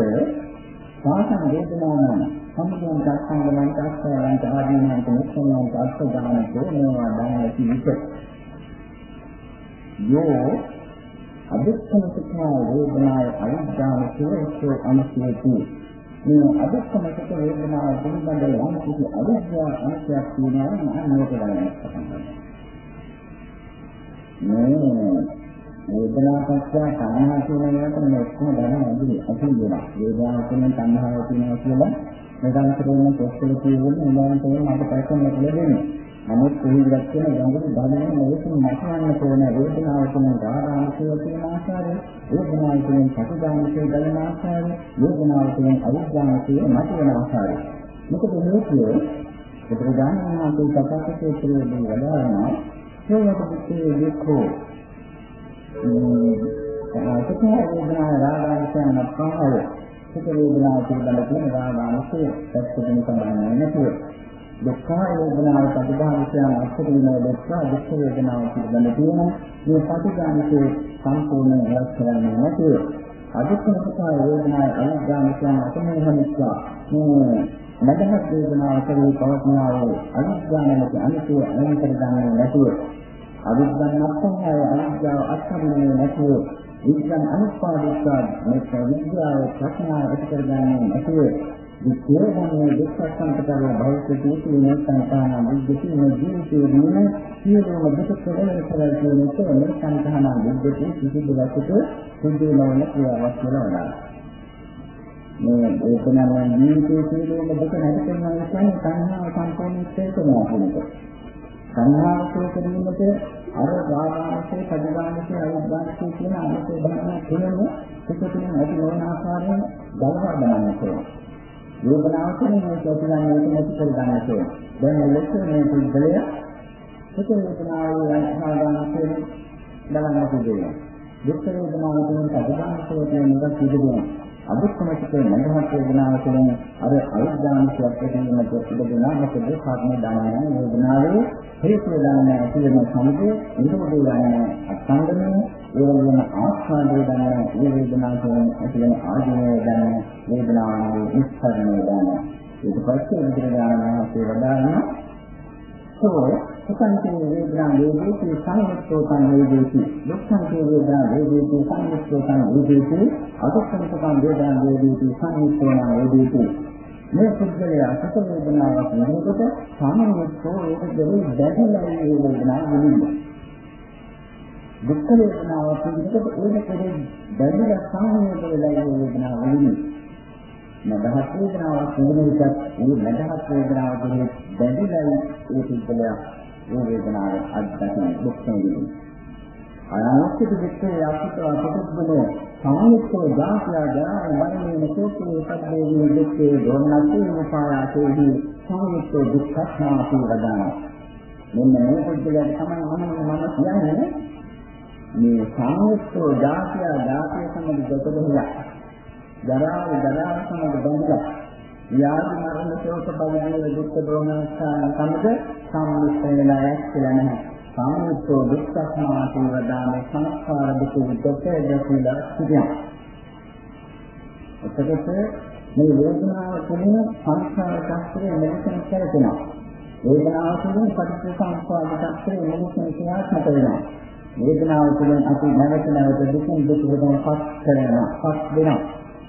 සාසන වේදනාන සම්පූර්ණ දක්ෂණයන්ට අස්තයන්ට ආදීනන්ට නිස්සරණන්ට අස්තදානට මේවා දැනගන්න කිව්වොත් යෝ අදුක්ඛම සුඛ වේදනාය අවිද්‍යාව සෝසෝ අනුසේති. මේ අදුක්ඛම සුඛ වේදනාව පිළිබඳව යම් කිසි අවිද්‍යාව අනුසයක් තියෙනවා නම් මේක ගන්න පටන් මේ වේදනා සත්‍ය තණ්හා කියන එකට මේ ඔක්කොම දැන ඇදී අතුල් වෙනවා වේදනාව කියන්නේ තණ්හාව තියෙනවා කියලා. මෙතන කරන පොස්තල කියන්නේ උදාහරණ තමයි අපිට පැකන්න ලැබෙන්නේ. නමුත් කොහොමදක් කියන ගැඹුරු ධර්මයෙන් මේකෙන් මතවන්න තෝරන වේදනාව කියන ආරාමකය කියන ආකාරය, වේදනාව කියන සතුටාංශය ගලන ආකාරය, වේදනාව කියන අවිද්‍යාවකය මතවන ආකාරය. මොකද මේකේ ප්‍රධානම අපේ කතාකේ පිළිවෙලදී වදාරනවා හේවක පිටේ දෙකෝ සුඛ වේදනා රාගාංශයන් නැත්නම් සුඛ වේදනාව පිළිබඳ තියෙන රාගාංශය පැත්තකින් සම්බන්ධ නැතුව දුක්ඛ වේදනාව ප්‍රතිභාවිතයන් අත්දැකීම දක්වා දුක් වේදනාව පිළිබඳ තියෙන මේ ප්‍රතිගාමිකේ සම්පූර්ණ වෙනස් කරන්නේ නැතිව අදුක්ඛ වේදනාවේ අනුගාමිකයන් අතමෝහනිස්වා මේ මදහත් වේදනාව කෙරෙහි පවත්නා වූ අනුගාමනක අනිත්‍ය අනිත් කරගන්නේ නැතිව අවිද්‍යාව නැත්නම් අවිද්‍යාව අත්හරින්නේ නැතිව විද්‍යාව අනුපාදිකා මේ විද්‍යාව ප්‍රඥාව ඇති කරගන්නේ නැතිව විද්‍යාවන්නේ දුක්ඛසංකතව භෞතික ජීවිතේ සංකාන විද්‍යාවේ ජීවිතේදීන සියලුම දුක කෙරෙහි කරලා කියන මේ සංකාන විද්‍යාවේ කිසිදු ලක්ෂක සිදු නොවන ක්‍රියාවක් වෙනවා. මේ ඒකනම ජීවිතයේ සියලුම දුක නැති කරනවා කියන්නේ සංහාව සම්පූර්ණ ඉස්සෙල්ලා කියනවා. සංහාව කෙරෙහිමත අර රාගාංශේ පදිගාංශේ අවිද්‍යාංශේ කියන අනිත් ධර්ම තුනම පිටුපිටින් ඇති නොවන ආකාරයෙන් බලවා බලන්න ඕනේ. වේදනාව කියන්නේ මේ ප්‍රතිගාමී එක නැති කර ගන්න තියෙනවා. දැන් මේ ලෙස මේ පුද්ගලය සුඛ වේදනාවේ අන්තහාදාන කියන බලන්න පුළුවන්. දුක් වේදනාව කියන කඩදාසිය කියන එක සිදුවෙනවා. අදුක්කමසිතේ මනහත් වේදනාව කියන අර අවිද්‍යානිකයක් ඇතිවීමට ඉඩදෙනා මොකද කර්ම දානය වේදනාවේ හේතු දානය ඇති වෙන සමුදේ නිරෝධය දානය අත්ංගමය ඒ වගේම ආස්වාදයේ දානය ඒ වේදනාව කියන ඇති වෙන ආදීනය දානය වේදනාවේ විස්තරණය දානය ඊට පස්සේ බුදුරජාණන් වහන්සේ වදාළා සෝ සුඛං වේදනා වේදේති සංයුක්තෝ සංවේදේති දුක්ඛං වේදනා වේදේති සංයුක්තෝ සංවේදේති අදුක්ඛං සුඛං වේදනා වේදේති සංයුක්තෝ වේදේති මේ පුද්ගලයා සුඛ වේදනාවක් නෙවෙයිකොට සාමාන්‍යත්වෝ ඒක දෙවි දැකලා ඒ වේදනාව විඳිනවා දුක්ඛ වේදනාවක් පිළිබඳව ඒක කෙරේ දැකලා සාමාන්‍ය වෙලා ඒ වේදනාව විඳිනවා මදහත් වේදනාවක් තිබෙන විටත් මේ මදහත් වේදනාව කෙරෙහි බැඳිලායි ඒ සිද්ධලයා මේ වේදනාව අත්දකින දුක් විඳිනවා. අනාත්මික දෙකේ අපිට අපිටුනේ සාමිත්‍ය දාසියා ගාන මරණය කෝපේ පද්දේ දෙකේ දොන්නති උපායාසේහි සාමිත්‍ය දුක්ඛස්නාති වදාන. මෙන්න මේ පුද්ගලයන් තමයි මම මම කියන්නේ මේ සාමිත්‍ය දාසියා දාසිය සම්බන්ධ දෙකදෙහිලා ජරාව ජරාව සමග බැඳලා ව්‍යාධි මරණ ශෝක භවයන් දුක්ඛ දෝමනස්ථාන සමග සම්මිශ්‍ර වෙලා ඇස්සෙලා නැහැ. සම්මුතෝ දුක්ඛස්මාති වදාමේ සංස්කාර දුක දෙක දැකලා සිටිනවා. එතකොට මේ වේදනාව තුළින් සංස්කාර ශාස්ත්‍රයේ මෙලෙසින් කරගෙනවා. වේදනාව තුළින් පටිච්චසමුප්පාද ශාස්ත්‍රයේ මෙලෙසින් ක්‍රියාත්මක වෙනවා. වේදනාව තුළින් අපි නැවත නැවත දුකින් දුක වෙනපත් කරනවා, පස් වෙනවා.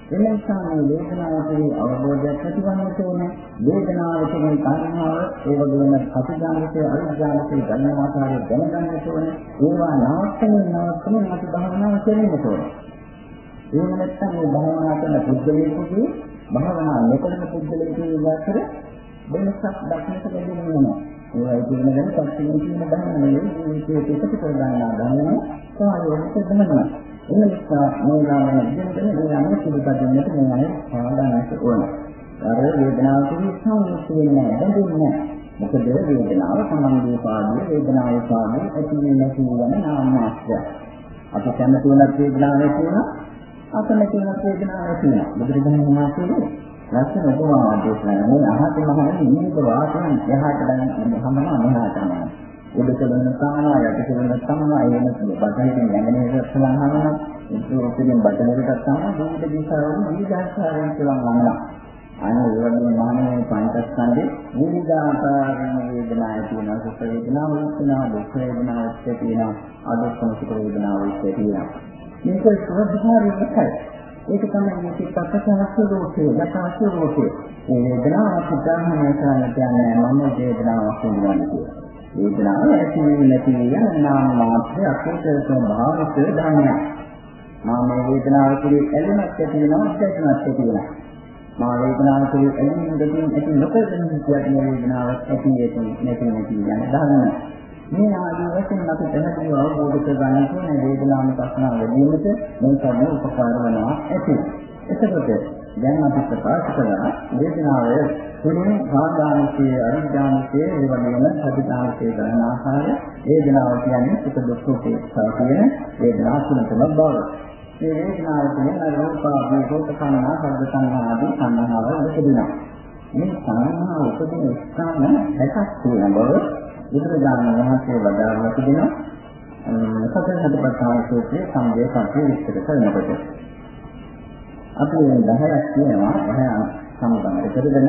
එනිසා මේ වේදනාවේ අවබෝධයක් ඇතිවන්නට ඕන. වේදනාව කියන කාරණාව ඒ වගේම අතිජානකයේ අවිජානකයේ ගන්න ආකාරය දැනගන්නට ඕන. ඒවා නවත්තමින් නවත්තමින් අපි භාවනාව කෙරෙන්නට ඕන. එහෙම නැත්නම් මේ භාවනා කරන පුද්ගලයෙකුගේ භාවනා නොකරන පුද්ගලයෙකුගේ අතර වෙනසක් දක්නට ලැබෙන්නේ නැහැ. ඒවයි කියන දැන පස්සේ කියන ධර්ම නෙවෙයි ජීවිතයේ පිටට කරගන්නා ධර්ම සායෝනික ධර්ම ඒ නිසා මේ ගාමන ඉගෙනගෙන මේ අන්න පිළිපදින්නට මේ අය පාඩම්ට ඕන. අර වේදනාව කියන්නේ සාමිච්ච වෙන්නේ නැහැ, බැඳෙන්නේ නැහැ. මොකද වේදනාව සම්බන්ධී පාඩුවේ වේදනාවේ පාඩුවේ ඇති නැති වෙන නාම මාත්‍රය. අපි කැමති වෙනත් වේදනාවක් තියෙනවා, අකමැති වෙනත් වේදනාවක් තියෙනවා. බුදුරජාණන් වහන්සේ ලස්සන උපමාවක් දේශනා මේ අහත මහණෙනි නිමිත වාසයන් එහාට දැන් හැමෝම මෙහාට යනවා. උඩ කරන කානවා යට කරන තමයි. එන බටහිරින් නැගෙනහිර සලහනවා ඒක ඔතනින් බටහිරට තමයි විවිධ දිශාවල විවිධාකාරයෙන් සලහනවා අන්න ඒ වගේම මහණේ පංචස්කන්ධේ විවිධාකාරයෙන් වේදනාය තියෙනවා. සුඛ වේදනාව තියෙනවා දුක් වේදනාව තියෙනවා. අදුක්ඛම සුඛ වේදනාව තියෙනවා. මේක ස්වභාවයෙන් එකයි ඒක තමයි මේක පස්සට රෝගේ යථාර්ථ රෝගේ මේ වේදනාව සිතාමය කරන්න කියන්නේ මම වේදනාවක් විඳිනවා කියලා. වේදනාව ඇති නැති යන නාම මාත්‍ර අකෝට ස්වභාවික ධර්මයක්. මා මේ වේදනාව තුළ ඇලෙනක් ඇති වෙනවා දැකනක් ඇති වෙනවා. මා වේදනාව තුළ ඇලෙන දෙකින් ඇති නොකරන විදියට මේ වේදනාව ඇති නැති නැති යන ධර්ම. මේ ආදී වශයෙන් අපි පැහැදිලිව අවබෝධ කරගන්න ඕනේ වේදනාව ප්‍රශ්න වැඩිමිට මේ කර්ම උපකාර වෙනවා ඇති. එතකොට දැන් අපි ප්‍රකාශ කළා වේදනාවේ තුනේ ආදානිකයේ අවිඥානිකයේ ඒ වගේම සතිදානිකයේ ගණන ආකාරය වේදනාව කියන්නේ සුඛ දුක්ඛ උපේක්ෂා කියන වේදනා තුනකම බව. මේ වේදනාව කියන්නේ රූපාදී රූප සංඥා, ශබ්ද සංඥා ආදී සංඥාවල් උපදිනවා. මේ සංඥා උපදින ස්ථාන හැටක් තියෙන බව බුදුරජාණන් වහන්සේ වදාළා තිබෙනවා. සතර සතිපට්ඨාන සූත්‍රයේ සම්දේ සත්‍ය විස්තර කරනකොට අපි 10ක් තියෙනවා. 10 සම්බන්ධ කරගෙන.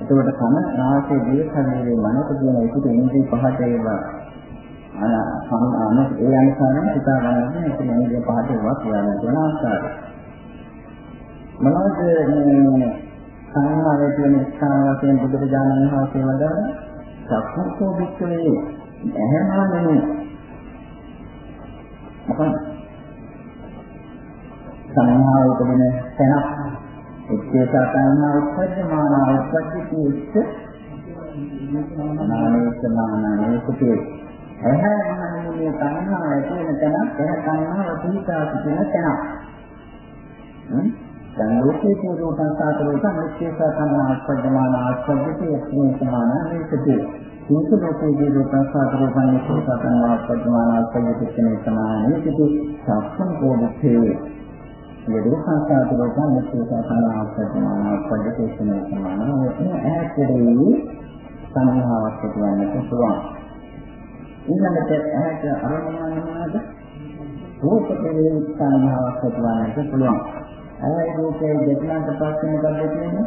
එතකොට කන නාසය දිව ශරීරයේ මනස කියන විදිහට ඉන්ද්‍රිය පහට ඒවා අන සම්මාන ඒ අනුසාරයෙන් හිතා ගන්න මේක ඉන්ද්‍රිය පහට ඒවා කියන්න තියෙන ආකාරය. මොනවද මේ සංහාරයේ තියෙන ස්ථාන වශයෙන් බුදුරජාණන් වහන්සේ වදාළ? චක්ඛුකෝ වික්‍රේ ඇහැමානේ මොකක්ද සංහාව උපදින තැනක්. එච්චේත සංඥා උපද්දමාන උපද්දිතී ඉච්ඡ නාමේසමානනේ කුතේ එහැ මනෝමය සංඥා ඇති වෙන තැනක් එහැ සංඥාව පිහිටා සිටින තැනක් දැන් ලෝකේ පූර්වතන් සාතරෝසන් එච්චේත සංඥා උපද්දමාන උපද්දිතී ඉච්ඡ සමානනේ කුතේ සිංහ ලෝකයේ රූපං සාතරෝසන් එච්චේත සංඥා උපද්දමාන උපද්දිතී ඉච්ඡ සමානනේ කුතේ සක්සම් කෝපේ යදෝසංසාර රෝගයන් මුක්තිය සමානාවස්තමාන පද්ධතියෙන් සමානව ඇහැටදී සංහාවක් ඇතිවන්නට පුළුවන්. ඊළඟට ඇහැට අරමුණ මොනවාද? රූපකේ සංහාවක් ඇතිවන්නට පුළුවන්. ඇහැ රූපේ දෙකකට පස්සේ මොකද කියන්නේ?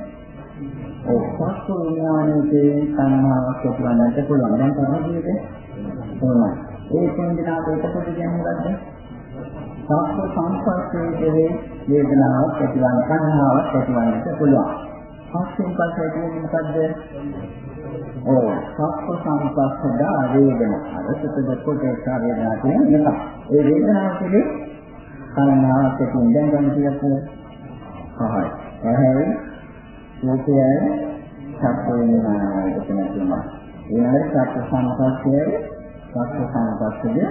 ඔව් සත්‍ය විඥානයේ සංහාවක් ඇතිවන්නට පුළුවන්. දැන් තමයි කියන්නේ. ඒ සංදිනාට එකතු කියන්නේ මොකද්ද? සත්‍ය සංස්පර්ශයේ වේදනාවක් ඇතිවන්න සංහාවක් ඇතිවන්නට පුළුවන්. සත්‍යයෙන් පස්සේ කියන්නේ මොකද්ද? ඔව් සත්‍ය සංස්පර්ශද වේදන. අර සුත දෙකොට ඒ වේදනාව කියන්නේ එක. ඒ වේදනාව කියන්නේ සංහාවක් ඇතිවෙන දැන් ගන්න කියන්නේ. හරි. එහෙනම් මේකේ සත්‍ය විඥානය එතන තියෙනවා. ඊළඟට සත්‍ය සංස්පර්ශයේ සත්‍ය සංස්පර්ශයේ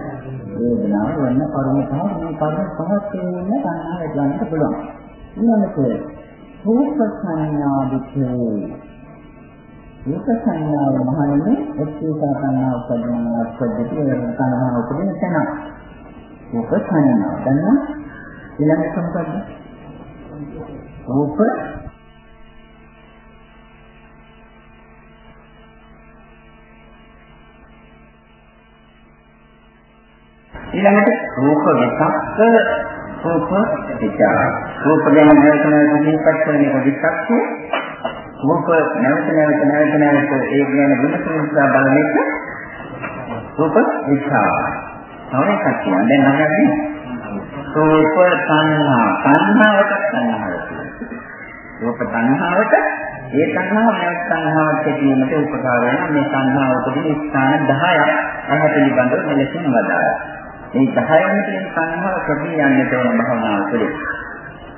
වේදනාව වෙන කරුණු පහ මේ කරුණු පහක් තියෙන තණ්හාව ගන්නට පුළුවන්. ඊළඟට රූප සංඥා දුක්ඛේ රූප සංඥාව මහන්නේ එක්කීකා තණ්හා උපදිනවා උපදිතේ තණ්හා උපදින තැන. රූප සංඥා දන්නා ඊළඟට මොකද්ද? රූප ඊළඟට රූප විපක්ක රූප විචාර. රූප ගැන නැවත නැවත සිහිපත් කරන එක විපක්ක රූප නැවත නැවත නැවත නැවත ඒ ගැන විමසුම්සා බලන එක රූප විචාර. තව එකක් කියන්න. දැන් නගන්නේ රූප තණ්හා. තණ්හාවට තණ්හාවට රූප තණ්හාවට ඒ තණ්හාව නැවත තණ්හාවට ඇතිවීමට උපකාර වෙන මේ තණ්හාව උපදින ස්ථාන 10ක් අහ පිළිබඳව මෙලෙසින් වදාළා. මේ 10න් තියෙන සංහව ප්‍රති යන්නට ඕන භවනාව තුළින්.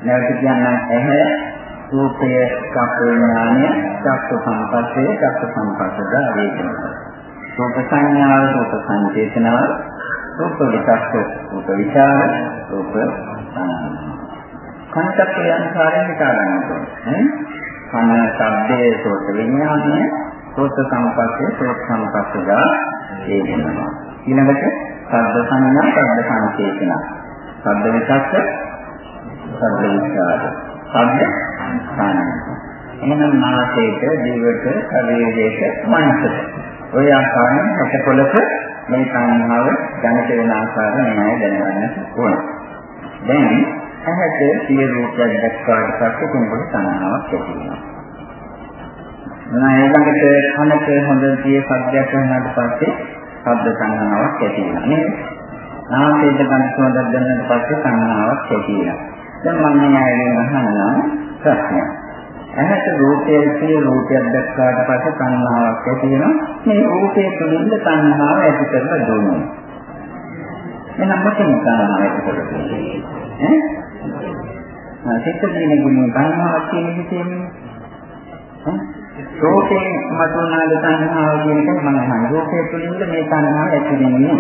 නැවත කියන්නම් ඇහැ රූපය චක්ක විඥානය චක්ක සංපස්සේ චක්ක සංපස්සද වේදනා. රූප සංඥාව රූප සංචේතනාව රූප විචක්ක රූප විචාර රූප කන්ටක් යන්තරයෙන් හිතා ගන්න ඕනේ. කන ශබ්දයේ සෝත විඥානය සෝත සංපස්සේ සෝත සංපස්සද වේදනා. ඊළඟට සද්ද සංඥා, සද්ද සංකේතන. සද්ද විචක්ක, සද්ද විචාර. සද්ද සංඥා. එහෙනම් නාසයට, දිවට, ශරීරයට, මනසට. ඔය ආකාරයෙන් හතකොලක මේ සංහාව දැනට වෙන ආකාරය නෑ දැනගන්න ඕන. දැන් ඇහැට සිය රූපයක් දැක්වාට පස්සේ කෙනෙකුට සංහාවක් ඇති වෙනවා. ඊළඟට කනට හොඳ සිය සද්දයක් වුණාට පස්සේ ශබ්ද සංහාවක් ඇති වෙනවා නේද? නාසයෙන් ගන්න සුවඳක් දැනෙනට පස්සේ සංහාවක් ඇති වෙනවා. දැන් මම මේ ආයෙත් අහනවා ප්‍රශ්නයක්. ඇහැට රූපයේ සිය රූපයක් දැක්කාට පස්සේ සංහාවක් ඇති වෙනවා. මේ රූපයේ තුලින්ද සංහාව ඇති කරලා දුන්නා. එහෙනම් මොකක්ද සංහාව ඇති කරන්නේ? ඈ? සිත දිනේ ගුණ සංහාවක් කියන විදිහේ ඈ රූපේ මතුනාද සංහාව කියන එක මම අහන්නේ. රූපේ තුලින්ද මේ සංහාව ඇති වෙන්නේ.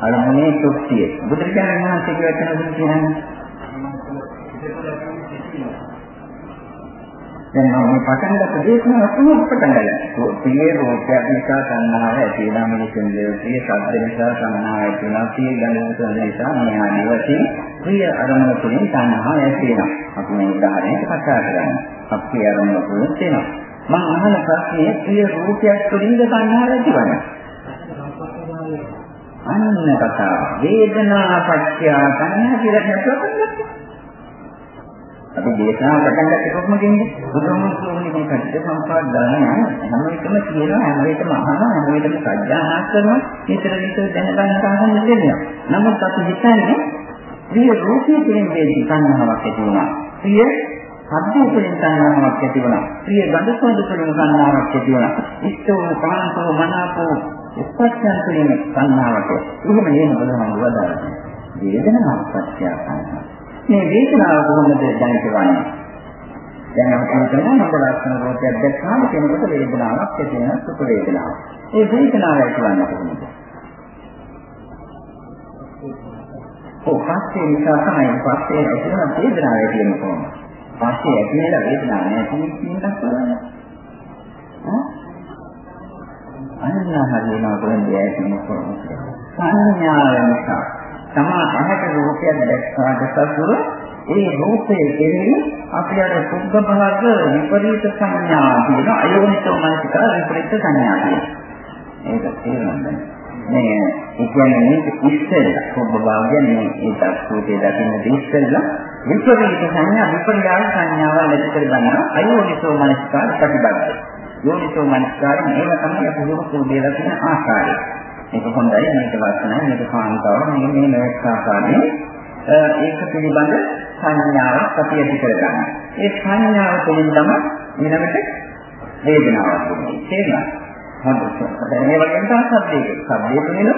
අරමුණේ තෘප්තිය. බුදුරජාණන් වහන්සේ කියවන කියන්නේ දැන් මම පටන් ගත්ත දේශනාව කොහොමද පටන් ගන්නේ? ප්‍රිය රූපයක් නිසා සංහාව ඇති වෙනා මිනිසුන් දේව ප්‍රිය ශබ්ද නිසා සංහාව ඇති වෙනා ප්‍රිය ගන්ධ නිසා මේ ආදී වශයෙන් ප්‍රිය අරමුණ තුළින් සංහාව ඇති වෙනවා. අපි මේ උදාහරණයක් කතා කරන්නේ. අපි අරමුණ තුළින් තියෙනවා. මම අහන ප්‍රශ්නේ ප්‍රිය රූපයක් තුළින්ද සංහාව ඇතිවන්නේ? අන්න කතාව. වේදනා පත්‍ය සංහා කියලා කියනවා. අපි දේශනාව පටන් ගත්තේ කොහොමදින්ද? බුදුමුතුනේ මේ කච්ච සම්පාද දාන හැම එකම කියනවා හැම එකම අහනවා හැම එකම සත්‍යහාස් කරනවා විතර විතර දැනගන්න කාරණා දෙන්නවා. නමුත් අපි හිතන්නේ ප්‍රිය රූපයේ තියෙන දේ සංහාවක් ඇති වුණා. ප්‍රිය සද්දේ තුළින් සංහාවක් ඇති වුණා. ප්‍රිය ගඳ සුවඳ තුළින් සංහාවක් ඇති වුණා. ඉෂ්ඨෝ කාන්තෝ මනාපෝ ස්පර්ශයන් තුළින් සංහාවක්. එහෙම නෙමෙයි බලන්න වදාරන්නේ. වේදනාවක් පත්‍ය සංහාවක්. මේ වේදනාව කොහොමද දැනෙන්නේ? දැන් අපි හිතනවා මොකද ලක්ෂණ රූපයක් දැක්කම කෙනෙකුට වේදනාවක් ඇති වෙන සුඛ වේදනාවක්. ඒ වේදනාව ඇතිවන්නේ කොහොමද? ඔව් පස්සේ නිසා තමයි පස්සේ ඇතිවන වේදනාව ඇති වෙන්නේ කොහොමද? පස්සේ ඇති වෙන වේදනාව නැති කියනක් බලන්න. අන්න හරියනවා කොහෙන්ද ඇති කොහොමද? සංඥාව නිසා තමා ඇහැට රූපයක් දැක්කාට පසුව ඒ රූපයේ කෙරෙහි අපි අර සුද්ධ භාග විපරීත සංඥා කියන අයෝනිසෝ මනසික විපරීත සංඥා කියන. ඒක තේරුම්ගන්න. මේ ඒ කියන්නේ මේක ඉස්සෙල්ලා සුද්ධ භාගය මේ ඒකත් රූපේ දකින්න ඉස්සෙල්ලා විපරීත සංඥා විපර්යාස සංඥාව නැති කර ගන්නවා අයෝනිසෝ මනස්කාර ප්‍රතිබද්ධ. යෝනිසෝ මනස්කාරයෙන් ඒක තමයි අපි දුරු දෙලා තියෙන ආකාරය. මේක හොඳයි මේක ලස්සනයි මේක කාන්තාව මේ මේ නොඑක ආකාරයෙන් ඒක පිළිබඳ සංඥාවක් අපි ඇති කරගන්න. ඒ සංඥාව තුළින් තමයි ඊළඟට වේදනාවක් වෙන්නේ. තේරුණා? හොඳයි. දැන් මේ වගේම තමයි සබ්දයක. සබ්දයේ තුළින්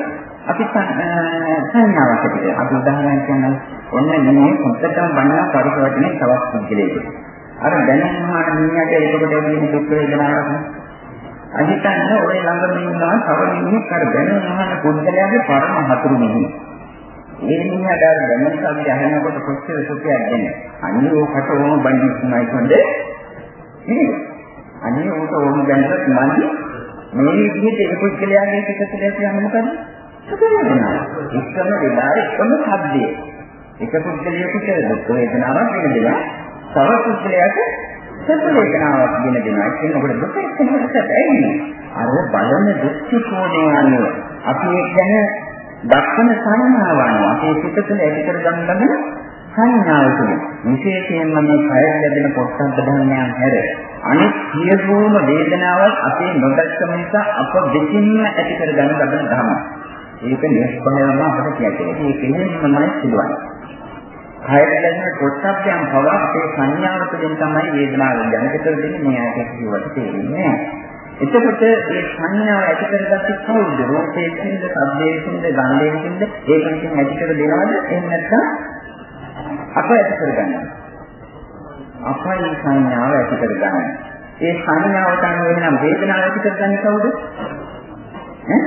අපි සංඥාවක් ඇති කරගන්න. අපි උදාහරණයක් කියන්න ඔන්න මේ හොත්තටම බණලා පරිසවටනේ තවත් පුද්ගලයෙකුට. අර දැනුම් මහාන මිනිහට ඒකට දෙන්නේ දුක් වේදනාවක් නේ. අහිතන්න ඔය ළඟම ඉන්නවා තව මිනිහෙක් අර දැනුම් මහාන පුද්ගලයාගේ පරම හතුරු මිනිහෙක්. ඒ මිනිහට අර දැනුම් සම්ප්‍රදාය අහනකොට කොච්චර සුඛයක් දෙන්නේ. අනිත් ඕකට ඕම බණ්ඩිස්මයි කොන්දේ. නේද? අනිත් ඕක ඕම දැනගත් මන්නේ මේ විදිහට ඒක පුද්ගලයාගේ පිටතට යන්නේ මොකද? සුඛ වේදනාව. එකම වෙලාවේ එකම ශබ්දයේ එක පුද්ගලයෙකුට දුක් වේදනාවක් වෙන දෙනවා. තව පුද්ගලයාට සුඛ වේදනාවක් වෙන දෙනවා. ඒක නකොට දුක එක්කමකට ඇයි? අර බලන දුක්ඛ කෝණය අනුව අපි ඒක ගැන දක්වන සංඥාව අනුව අපේ සිත තුළ ඇති කර ගන්න ලබන සංඥාව තුළ විශේෂයෙන්ම මේ කය ලැබෙන පොට්ටබ්බ ධර්මයන් හැර අනිත් සියලුම වේදනාවක් අපේ නොදක්කම නිසා අප දෙකින්ම ඇති කර ගන්න ලබන ධර්ම. ඒක නිෂ්පලවම අපට කියතේ. ඒක කෙනෙක්මයි සිදුවන්නේ. කයට දැනෙන පොට්ටබ්බයන් පවා අපේ සංඥාව තුළින් තමයි වේදනාව ජනිත කර දෙන්නේ මේ ආයතන කිව්වට තේරෙන්නේ එතකොට මේ සංඥාව ඇති කරගත්තේ කවුද? රූපේකින්ද, ශබ්දේකින්ද, ගන්ධේකින්ද ඒකකින් ඇති කර දෙනවද? එහෙම නැත්නම් අප ඇති කරගන්නවා. අපයි සංඥාව ඇති කරගන්නේ. ඒ සංඥාවට අනුව වෙනම වේදනාව ඇති කරගන්නේ කවුද? ඈ?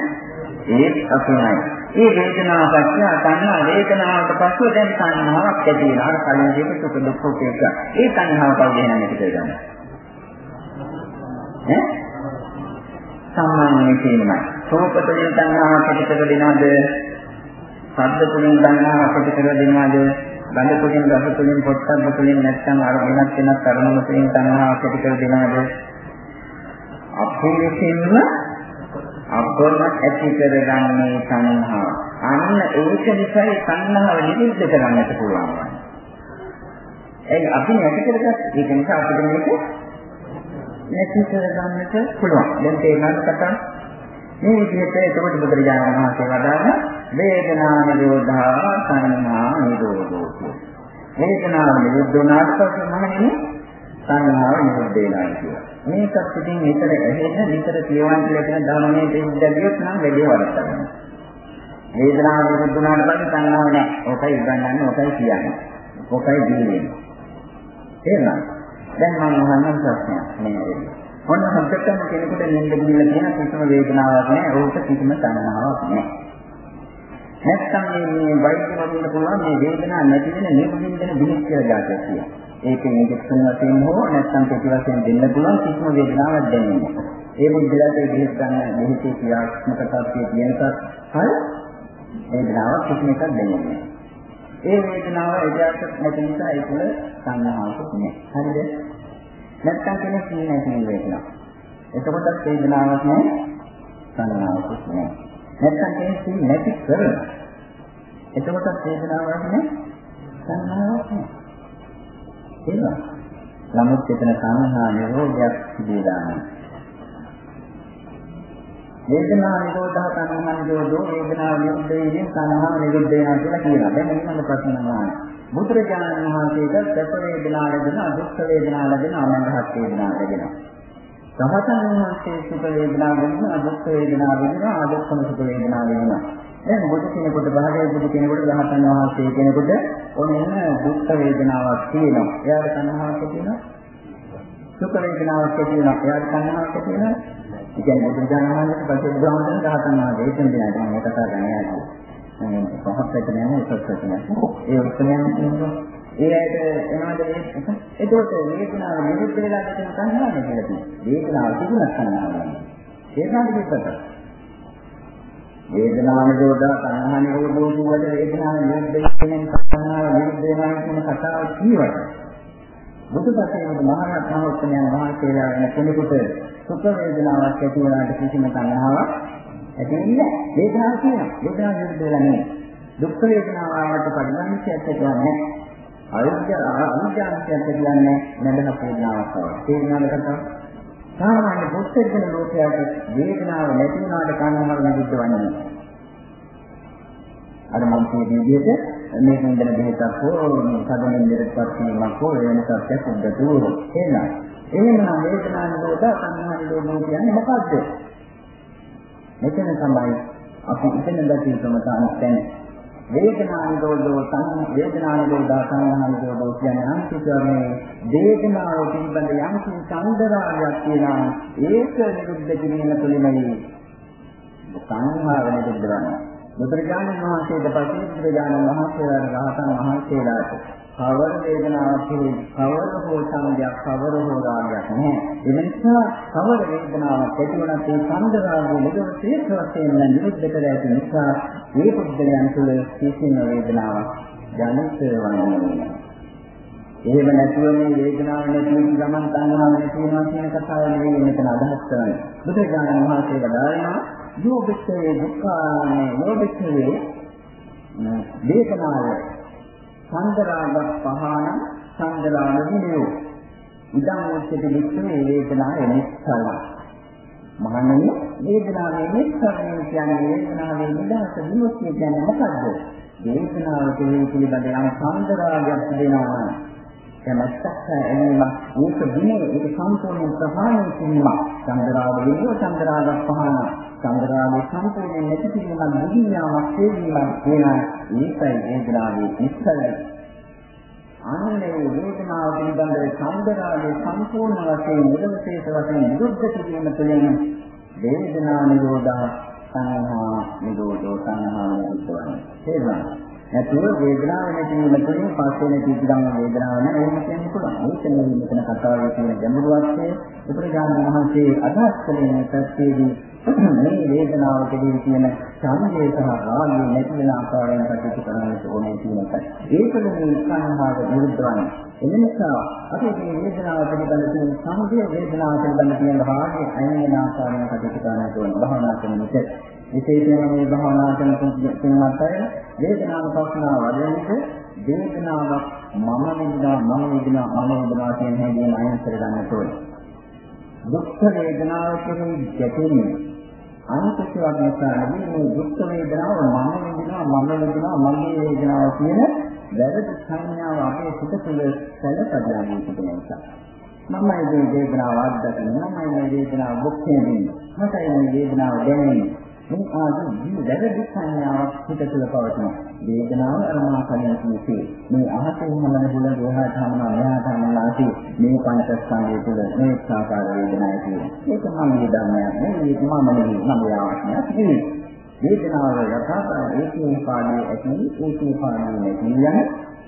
ඒ අපමණයි. ඒ වේදනාව පස්සේ තණ්හා වේදනාවට පස්සේ දැන් තණ්හාවක් ඇති වෙනවා. අර කලින් දීපු සුඛ දුක්ඛ උපේක්ෂා. ඒ තණ්හාව කවුද එහෙනම් ඇති කරගන්නේ? ඈ? සම්මානයේ තියෙනවා. සෝපතේ තණ්හාවක් ඇති කර දෙනවද? ශබ්ද තුලින් තණ්හාවක් ඇති කර දෙනවද? ගඳ තුලින් රස තුලින් පොට්ටබ්බ තුලින් නැත්නම් අර වෙනත් වෙනත් කර්මන තුලින් තණ්හාවක් ඇති කර දෙනවද? අපේ විසින්ම අපොන්න ඇති කරගන්නේ සංහාව. අන්න ඒක නිසායි සංහාව නිරුද්ධ කරන්නට පුළුවන්. ඒ අපි නැති කරගත්ත ඒක නිසා අපිට මේක නැති කරගන්නට පුළුවන්. දැන් තේරෙනවද කතා? මේ විදිහට එතකොට බුදුරජාණන් වහන්සේ වදාළ වේදනා නිරෝධා සංහා නිරෝධෝ. වේදනාව නිරුද්ධ වුණාට පස්සේ මොනවද? සංහාව නිරුද්ධ වෙනවා කියලා. මේකත් ඉතින් විතර ඇහෙන විතර කියවන්න ලැබෙන ධර්මයේ දෙවියොත් නම් වැඩි වරක් වේදනාව නිරුද්ධුනාට පස්සේ සංනාව නැහැ. ඔකයි ඉගන්නන්නේ, ඔකයි කියන්නේ. ඔකයි දින්නේ. එහෙනම් දැන් මම අහන්න ප්‍රශ්නයක් මේ ඔන්න හොද්දටම කෙනෙකුට නිින්ද ගිහිල්ලා තියෙන කිසිම වේදනාවක් නැහැ. ඕක කිසිම තණ්හාවක් නැහැ. නැත්තම් මේ වෛද්‍ය වලින් පුළුවන් මේ වේදනාවක් නැති වෙන නිරුද්ධින් දෙන බිහිස් කියලා જાතියක් තියෙනවා. ඒකෙන් ඉන්ජෙක්ෂන් වශයෙන් හෝ නැත්නම් පිටි වශයෙන් දෙන්න පුළුවන් කිසිම වේදනාවක් දැනෙන්නේ නැහැ. ඒ මුද්දලට ඒ බෙහෙත් ගන්න බෙහෙතේ ක්‍රියාත්මක තත්ත්වයේ තියෙනකත් හරි වේදනාවක් කිසිම එකක් දැනෙන්නේ නැහැ. ඒ වේදනාව එදාට නැති නිසා ඒක සංඥාවක් නෑ. හරිද? නැත්නම් කෙනෙක් කියන්නේ නැහැ වේදනාව. එතකොටත් වේදනාවක් නෑ සංඥාවක් නෑ. නැත්නම් කෙනෙක් නැති කරන. එතකොටත් වේදනාවක් නෑ සංඥාවක් නෑ. තියෙනවා. නමුත් එතන සංහා නිරෝධයක් සිදුවලා වේදනා නිරෝධහ සංහා නිරෝධෝ වේදනා නිරුද්ධ වීම සංහා නිරුද්ධ වෙනවා කියලා කියනවා. දැන් ඊළඟ ප්‍රශ්න නෑ. බුදුරජාණන් වහන්සේට සැප වේදනා ලැබෙන දුක් වේදනා ලැබෙන අනන්තහත් වේදනා ලැබෙනවා. සහතන් වහන්සේ සුඛ වේදනා ලැබෙන දුක් වේදනා ලැබෙන ආදෝක්ෂම සුඛ වේදනා ලැබෙනවා. දැන් බුදු කෙනෙකුට භාගයේ බුදු කෙනෙකුට රහතන් වහන්සේ කෙනෙකුට ඔන්න දුක් වේදනාවක් තියෙනවා. එයාට තණ්හාවක් තියෙනවා. සුඛ වේදනාවක් තියෙනවා. එයාට තණ්හාවක් තියෙනවා. ඒ කියන්නේ බුදු දානමන්ට පස්සේ බුදුහාමරන් රහතන් වහන්සේ දෙන්න දෙනවා. මම කතා කරන්නේ නැහැ. මම පහක් වෙන යන එකක් වෙනවා. ඒ උත්තරයන් කියනවා. ඒ ඇයිද එනවාද ඒකත් වේදනාව නිරුද්ධ වෙලා තියෙන තණ්හාවක් කියලා තියෙනවා. වේදනාව තිබුණත් තණ්හාවක්. ඒක හරියට වේදනාව නිරෝධා සංහා නිරෝධෝ කියවල වේදනාව නිරුද්ධ වෙන සංහාව නිරුද්ධ වෙනවා කියන කතාව කියවට බුදුපසේම මහරහත් මහෝත්තමයන් වහන්සේලා වෙන කෙනෙකුට සුඛ වේදනාවක් ඇති වුණාට කිසිම සංහාවක් ඇති වෙන්නේ වේදනාව කියනවා. වේදනාව නිරුද්ධ වෙලා නෙමෙයි. දුක් වේදනාව ආවට පරිණාමයක් ඇති වෙන්නේ අවිද්‍යාව අවිද්‍යාවන්තයන්ට කියන්නේ නැදහත් වේදනාවක් තමයි. තේරුණාද කතාව? සාමාන්‍ය පුස්තකන ලෝකයට වේදනාව නැති වුණාට කන්නාව නිරුද්ධ වන්නේ. අර මම කියන විදිහට මේ හොඳන දෙයක් හෝ සදමින් දෙයක්පත් වීමක් හෝ වෙන සත්‍යයක් උද්දතු වෙනවා. එහෙනම් වේදනාව නිරෝධ කන්නාව නිරෝධ කියන්නේ මොකද්ද? මෙතන තමයි අපි ඉගෙන ගන්න යුතුම තමයි වේදනා නිරෝධෝ සං වේදනා නිරෝධා සංහා නිරෝධෝ කියන්නේ අන්තිකරණේ වේදනාව පිළිබඳ යම් කිසි සංදරායක් තියෙනවා. ඒක නිරුද්ධ කිරීම තුළින්මයි සංහාව නිරුද්ධ වෙනවා බුදුරජාණන් වහන්සේට පස්සේ බුදුරජාණන් වහන්සේලා රහතන් වහන්සේලාට කවර වේදනාවක් හෝ කවර හෝ සංඥාවක් කවර හෝ රාගයක් නැහැ. ඒ නිසා කවර වේදනාවක් ඇති වුණත් ඒ සංදරාගයේ නිරෝධ ශේෂ වශයෙන් නිරුද්ධ කර ඇති නිසා මේ පුද්ගලයන් තුළ කිසිම වේදනාවක් ජනිත වන්නේ නැහැ. එහෙම නැතුව මේ වේදනාව නැති ගමන් තණ්හාව නැති වෙනවා කියන කතාව නෙවෙයි මෙතන අදහස් කරන්නේ. බුදුරජාණන් වහන්සේ වදාළනවා යෝගිතේ දුක්ඛානේ යෝගිතේ වේදනාව සංදරාග පහන සංදරාග විනයෝ ඉදං උච්චති වික්‍රේ වේදනා එනිස්සල මහණනි වේදනාවේ නිස්සාරණය කියන්නේ වේදනාවේ නිදහස විමුක්තිය කියන්නේ මොකද්ද? වේදනාව පිළිබඳ යම් සංදරාගයක් දෙනවා. කැමැත්තක් එනීම ඒක දිනේ ඒක සම්පූර්ණ ප්‍රහාණය කිරීම චන්ද්‍රාග විනෝ චන්ද්‍රාග පහන චන්ද්‍රාගේ සම්පූර්ණ නැති කිරීමක් දුකියාවක් හේවීමක් වෙනා ඒකයි වේදනාවේ නිස්සලයි අන්නේ වේදනාව පිළිබඳව චන්ද්‍රාගේ සම්පූර්ණ වශයෙන් නිරවශේෂ වශයෙන් නිරුද්ධ කිරීම තුළින් වේදනා නිරෝධා සංහා නිරෝධෝ සංහා නිරෝධවන්නේ තේරුණා නැතුව වේදනාව නැති වීම තුළින් පස්සේ නැති ඉඳන් වේදනාව නැහැ එහෙම කියන්න පුළුවන්. ඒක නෙවෙයි මෙතන කතාවේ තියෙන ගැඹුරු අර්ථය. බුදුරජාණන් වහන්සේ අදහස් කළේ මේ පැත්තේදී මේ වේදනාවකදී තියෙන ඡන්දේ සහ රාගය නැති වෙන ආකාරයෙන් කටයුතු කරන්නට ඕනේ කියන එකයි. ඒකද මේ සංහාව නිරුද්ධ වන්නේ. එම නිසා අපි මේ වේදනාව පිළිබඳ තියෙන සංකේය වේදනාව පිළිබඳ තියෙන රාගය අයින් වෙන ආකාරයෙන් කටයුතු කරන්නට ඕනේ. භාවනා කරන විට විශේෂයෙන්ම මේ භාවනා කරන තුන්වත් අය වේදනාව පස්සනාව වඩන්නේ වේදනාවක් මම විඳිනවා මම විඳිනවා මම විඳිනවා කියන හැඟීම අයින් කර ගන්නට ඕනේ. දුක් වේදනාව කෙරෙහි ගැටෙන්නේ අනිත්‍යයක් නිසා නෙවෙයි මේ දුක් වේදනාව මම විඳිනවා මම විඳිනවා මගේ වේදනාව කියන වැරදි සංඥාව අපේ සිත තුළ සැලපදලා තිබෙන නිසා. මමයි මේ වේදනාව අත්දකින්නේ මමයි මේ වේදනාව භුක්ති විඳින්නේ මටයි මේ වේදනාව දැනෙන්නේ මේ ආදී ජීව වැරදි සංඥාවක් හිත තුළ පවතින වේදනාව අරමා කලින් කිව්වේ මේ අහසේ හමන බුල ගෝහාට හමන මෙහාට හමනාති මේ පංචස්කන්ධය තුළ මේ සාකාර වේදනාවක් කියන්නේ. ඒක මම වේදනාවක් නෙවෙයි මම නෙවෙයි මම යාවක් නෙවෙයි. වේදනාව යථාර්ථ ඒකේ පාඩේ ඇති ඒකේ පාඩේ නැති යන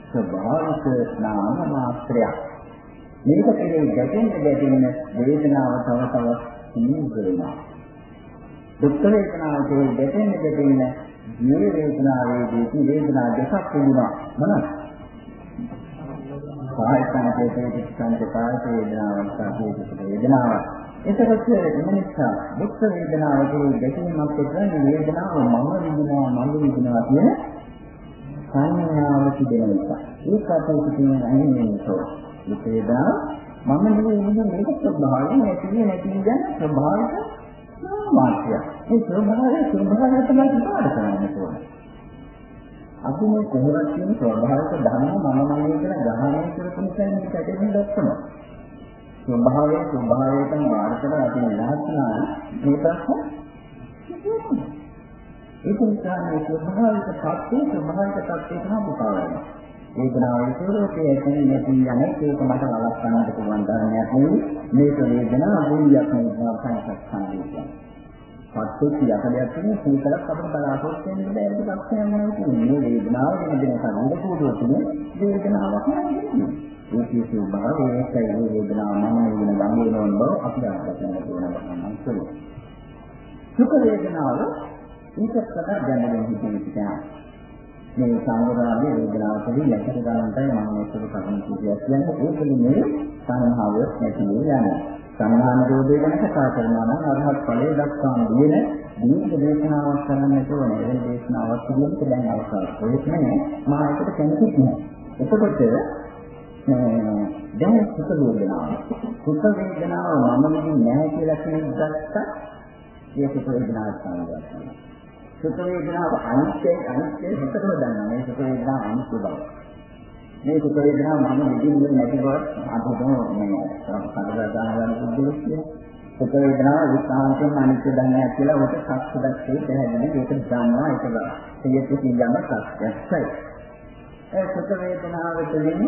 ස්වභාවික නාම මාත්‍රයක්. මේක කෙරේ ගැටෙන්න ගැටෙන්න වේදනාව තව තවත් සිහින වෙනවා දුක් වේදනාව කියන දෙකෙන් දෙකෙන් මේ වේදනාවේදී වේදනා දෙකක් තිබුණා මොනවද? කාය සංකේතයේ සංකේතාය වේදනාවක් සාපේක්ෂ වේදනාවක්. එතකොට එම නිසා දුක් වේදනාව කියන දෙකෙන්මත් එක්ක වේදනාව මම විඳිනවා මම විඳිනවා කියන සංඥාව තිබෙන නිසා. ඒක අපේ තියෙන අනිමේනසෝ. මේ වේදනාව මම නෙවෙයි මේක ස්වභාවයෙන් නැති නැති කියන ස්වභාවික මාත්‍ය. මේ ස්වභාවය ස්වභාවය තමයි පාඩ කරන්න ඕනේ. අපි මේ කොහොමද කියන ස්වභාවික ධර්ම මම මගේ කියලා ග්‍රහණය කරපු නිසා මේක ඇදෙන්න දක්වන. ස්වභාවය ස්වභාවයෙන් මාර්ගයට අපි නිලහස්නා මේ ප්‍රශ්න ඒක නිසා මේ ස්වභාවික tattve ස්වභාවික tattve තමයි මොකක්ද? වේදනාවේ ස්වરૂපයේ ඇති නැති යන ඒක මට වළක්වන්නට පුළුවන් ධර්මයක් නෙවෙයි. මේක වේදනාව භූමියක් නෙවෙයි සංසක්ඛන්දේ පත්වෙච්ච යකඩයක් තියෙන සීතලක් අපිට බලාපොරොත්තු වෙන්න බැහැ ඒක ලක්ෂණයක් නෙවෙයි කියන්නේ මේ වේදනාව වෙන දෙන කරුණ කෝඩුව තුන වේදනාවක් නෙවෙයි ඒකේ ස්වභාවය ඒකයි මේ වේදනාව මම වෙන ගම් වෙනවන බව අපි අත්දකින්න ඕන බව මම සුඛ වේදනාව ඒකත් තමයි දැනෙන හිතේ මේ සංගරාගේ වේදනාවකදී නැතර ගන්නටයි මම මේක කරුණු කිව්වා කියන්නේ ඒකෙන්නේ මේ සංහාව නැති යන්නේ සංහාන රෝධය ගැන කතා කරනවා නම් අරහත් ඵලයේ දක්වාම දින දීර්ඝ දේශනාවක් කරන්නට ඕනේ ඒ දේශනාවක් පිළිබඳව දැන් අවසන් ඒක නේ මා එකට කැමති නෑ එතකොට දැන් සුඛ වේදනාව. සුඛ වේදනාව මම විදිහ නැහැ කියලා කෙනෙක් ගත්තා. ඒ සුඛ වේදනාව සම්බන්ධයි. සුඛ වේදනාව අනිත්‍යයි අනිත්‍යයි හිතටම දන්නවා. මේ සුඛ වේදනාව අනිත්‍ය බව. මේ සුඛ වේදනාව මම විඳින්නේ නැති බව අදම මේ සම්පූර්ණ ගන්න උද්දේශය. සුඛ වේදනාව විස්ාන්තයෙන් අනිත්‍ය දන්නේ කියලා ඔක සත්‍යදත්තේ පැහැදිලි ඒක දන්නවා ඒක බව. සියයට කියන්න සත්‍යයි. ඒ සුඛ වේදනාව තුළින්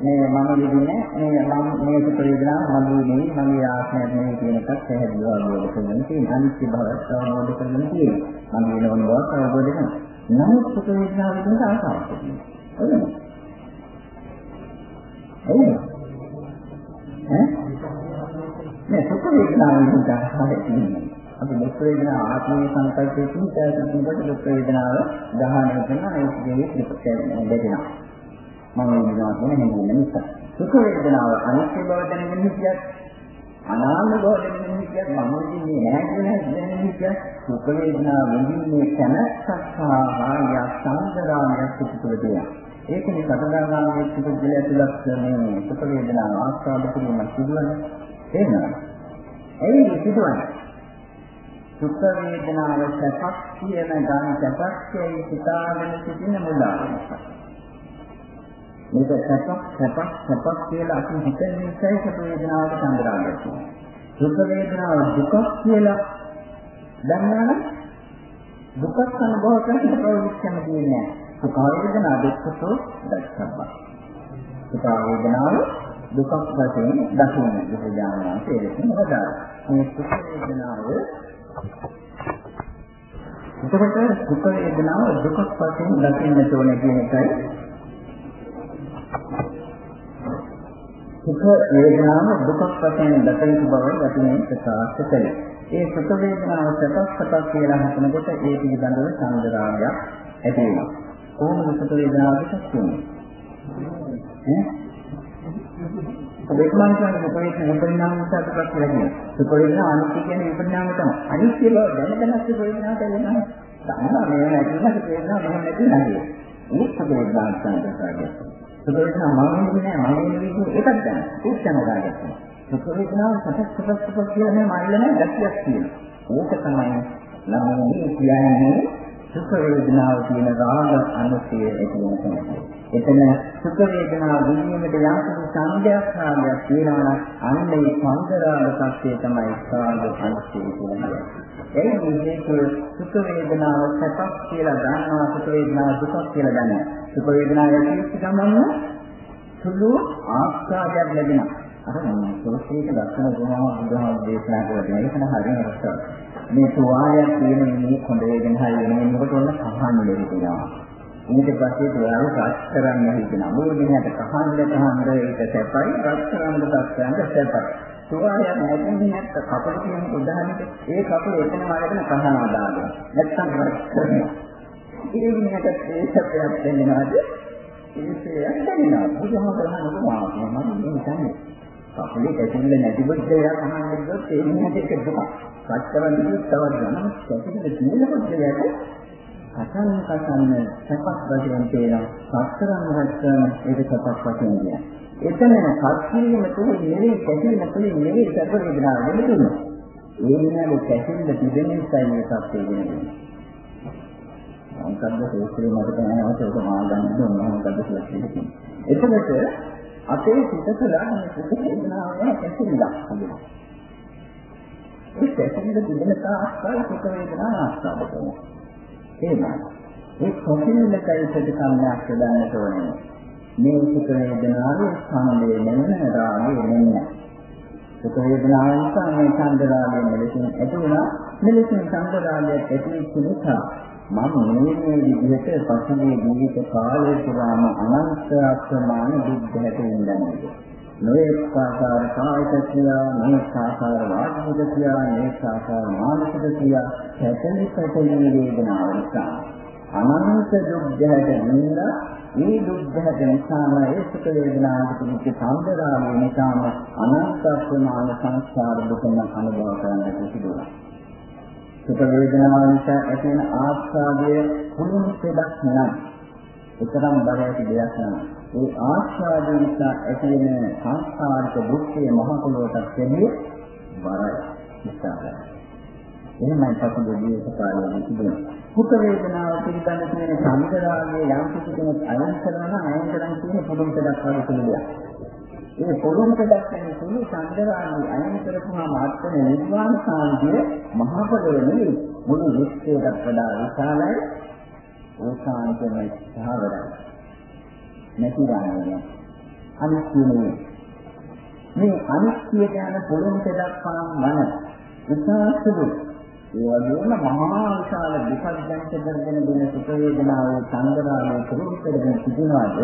මේ මම විදිනේ මේ මම මේ සුඛ වේදනාව මගේ නෙවෙයි මගේ ආත්මයක් නෙවෙයි කියන එකත් පැහැදිලිව අවබෝධ කරගන්න තියෙනවා. අනිත්‍ය බවත් අවබෝධ කරගන්න තියෙනවා. මම වෙන ඕන බවක් අවබෝධ කරගන්න. නමුත් සුඛ වේදනාව කියන ආසාවක් තියෙනවා. එයි. ඈ? මේ සුඛ වේදනාව කියන ආසාවක් තියෙනවා. අපි දුක් වේදනා ආත්මීය සංකල්පයේ තියෙනකොට දුක් වේදනාව ගහණය කරන ඒ දෙයේ පිටපැත්තෙන් දෙදෙනා. මම වෙනවා කියන හැඟීම නිසා. සුඛ වේදනාව අනිත්‍ය බව දැනගෙන හිටියත් අනාත්ම බව දැනගෙන හිටියත් මම ඉන්නේ නැහැ කියන දැනගෙන හිටියත් සුඛ වේදනාව විඳින්නේ කනස්සහාය සම්දරාමයක් පිටුපිටිය. ඒකනේ සතරදාගාමී පිටුපිටිය ඇතුළත් මේ සුඛ වේදනාව ආස්වාද කිරීම සිදුවන්නේ. එහෙනම් ඒ සිදුවන්නේ සුඛ වේදනාව සැපක් කියන ගාන සැපක් කියයි සිතාගෙන සිටින මුලාවක්. මේක සැපක් සැපක් සැපක් කියලා අපි හිතන නිසායි සැප වේදනාවට සංග්‍රහය කරන්නේ. දුක් වේදනාව දුකක් කියලා දන්නවනම් දුකක් අනුභව කරන ප්‍රවෘත්තියම කියන්නේ සුඛ වේදනා දුක්ඛතෝ දක්ෂබ්බ. සුඛ වේදනාව දුකක් වශයෙන් දකින්න බුදුජානනා තේරෙන්නේ මොකද? මේ සුඛ වේදනාව එතකොට සුඛ වේදනාව දුකක් වශයෙන් දකින්න ඕනේ කියන එකයි සුඛ වේදනාව දුකක් වශයෙන් දකින බව වචනේ ප්‍රකාශ කළේ. ඒ සුඛ වේදනාව සැපක් සැපක් කියලා හිතනකොට ඒ පිළිබඳව සංදරාගයක් ඇති වෙනවා. කොහොමද සුඛ වේදනාව දෙකක්න්නේ? ඈ? ඔබේකමන් කියන්නේ මොකද විපරිණාම සත්‍යයක් කියලා කියන්නේ. සුඛ වේදනාව අනිත්‍ය කියන්නේ විපරිණාම තමයි. අනිත්‍ය බව දැනගෙන සුඛ වේදනාව දැනෙනවා. සාමාන්‍යයෙන් මේවා නැති නම් සුඛ වේදනාව මෙහෙම නැති නැහැ. ඒක සුඛ වේදනාවක් තමයි. සුඛ වේදනා මම නෙවෙයි නෑ මම නෙවෙයි ඒකක් ගන්න. ඒක දැනගන්න. සුඛ වේදනාව සතක් සතක් සතක් කියලා මේ මල්ල නෑ ගැටියක් තියෙනවා. ඕක තමයි ළමයි කියන්නේ සුඛ වේදනාව කියන රාග අනුසය ඇති වෙන තැන. එතන සුඛ වේදනාව විඳීමේට යම්කිසි සංඥාවක් රාගයක් තියෙනවා නම් අන්න ඒ සංදරාග සත්‍යය තමයි රාග අනුසය කියන්නේ. ඒ විදිහට සුඛ වේදනාව සැපක් කියලා ගන්නවා සුඛ වේදනාව දුකක් කියලා ගන්නවා. සුඛ වේදනාව ඇතිවෙච්ච ගමන්ම සුළු ආස්වාදයක් ලැබෙනවා. අර සෝෂේක ලක්ෂණ ගුණා බුදුහාම දේශනා කරලා තියෙන එක හරියම රසවත්. මේ තුවාලයක් තියෙන මේ කොඳ වේගෙන හරි වෙන වෙනකොට ඔන්න කහන්න ලැබෙනවා. ඊට පස්සේ තුවාල රත් කරන්න හිතෙනවා. මොකද කහන්න කහන්න ඒක සැපයි රත් කරන්න රත් කරන්න සැපයි. තුවාලයක් නැතිනම් නැත්ත කපල කියන උදාහරණෙක ඒ කපල එතනම අරගෙන කහනවා දානවා. නැත්තම් රත් කරනවා. ඉරින්නට ඒකපයක් දෙන්නවාද? ඒකයක් දෙන්නවා. බුදුහාමරහන උපමාවක් මම හිතන්නේ. කපලේ කැටිල්ල නැති බුද්ධයා කහන්න ගියොත් ඒ මිනිහට ඒක දුක. කච්චරන් ගියොත් තවත් ගන්න කැටිල්ල තියෙන බුද්ධයාට කසන්න කසන්න සපක් වශයෙන් තේනවා. සතරන් හස්සන ඒක සපක් වශයෙන් කියනවා. එතන කච්චීම තුනේ නෙවෙයි කැටිල්ල තුනේ නෙවෙයි සතර වේදනාව දෙන්නේ. ඒ විනාඩි කැටිල්ල තිබෙන නිසා මේ සත්‍යය දෙන්නේ. මොකද්ද සූත්‍රය මතක නැහැ ඒක මා ගන්න දුන්නා මොකද්ද කියලා කියන්නේ. එතකොට අපේ සිත තුළ මේ සුඛ වේදනාව ගැන කැසිලා හදනවා. ඒ කැසිලා තිබෙන තාක්කල් සුඛ වේදනාව ආස්වාද කරනවා. එහෙනම් ඒ කොටිනල කයිසද කම්මයක් දාන්නට ඕනේ. මේ සුඛ වේදනාවේ ස්කන්ධය නෙමෙයි රාගය නෙමෙයි. සුඛ වේදනාව නිසා මේ චන්දරාගය මෙලෙසින් ඇති වුණා. මෙලෙසින් චන්දරාගය ඇති වෙච්ච නිසා මම මේ විදිහට පසුගිය ජීවිත කාලය පුරාම අනන්ත අප්‍රමාණ දුක් දැකෙන්නේ නොඑක ආකාර කායික ක්‍රියා නොඑක ආකාර වාචික ක්‍රියා නොඑක ආකාර මානසික ක්‍රියා සැකලි සැකලි වේදනාව නිසා අනන්ත දුක් දැකෙන්න මේ දුක් දැක නිසාම ඒ සුඛ වේදනාවට පිළිච්ච සම්දරාම නිසාම අනන්ත ප්‍රමාණ සංස්කාර දුකන අනුභව කරන්නට සිදුවනවා සුඛ වේදනාව නිසා ඇතිවන ආස්වාදය කුණු දෙයක් නෑ. ඒතරම් බලයක් දෙයක් නෑ. ඒ ආස්වාදය නිසා ඇති වෙන සංස්කාරික දුක්ඛය මහ පොළොවට දෙන්නේ බරයි. විශාලයි. එහෙමයි පසුගිය ජීවිත කාලයේ තිබුණේ. සුඛ වේදනාව පිළිබඳ තියෙන සංකරාගයේ යම් කිසි කෙනෙක් අයන් කරනවා අයන් කරන් කියන පොදුන්ට දක්වන සුළුයක්. ඒ පොදුන්ට දක්වන සුළු සංකරාගයේ අයන් කරපුවාම ආත්ම නිර්වාණ සාන්තිය මහ පොළොවේ නෙවෙයි මුළු විශ්වයට වඩා විශාලයි ඕසාන්තම සහවරයි. නැතිවන්නේ අනිත්‍යනේ. මේ අනිත්‍ය ගැන පොදුන්ට දක්වන මන විශාසුදු ඒ වගේම මහා විශාල දුකක් දැනට කරගෙන දෙන සුඛ වේදනාවේ සංගරාමයේ පුරුදු කරගෙන සිටිනවාද?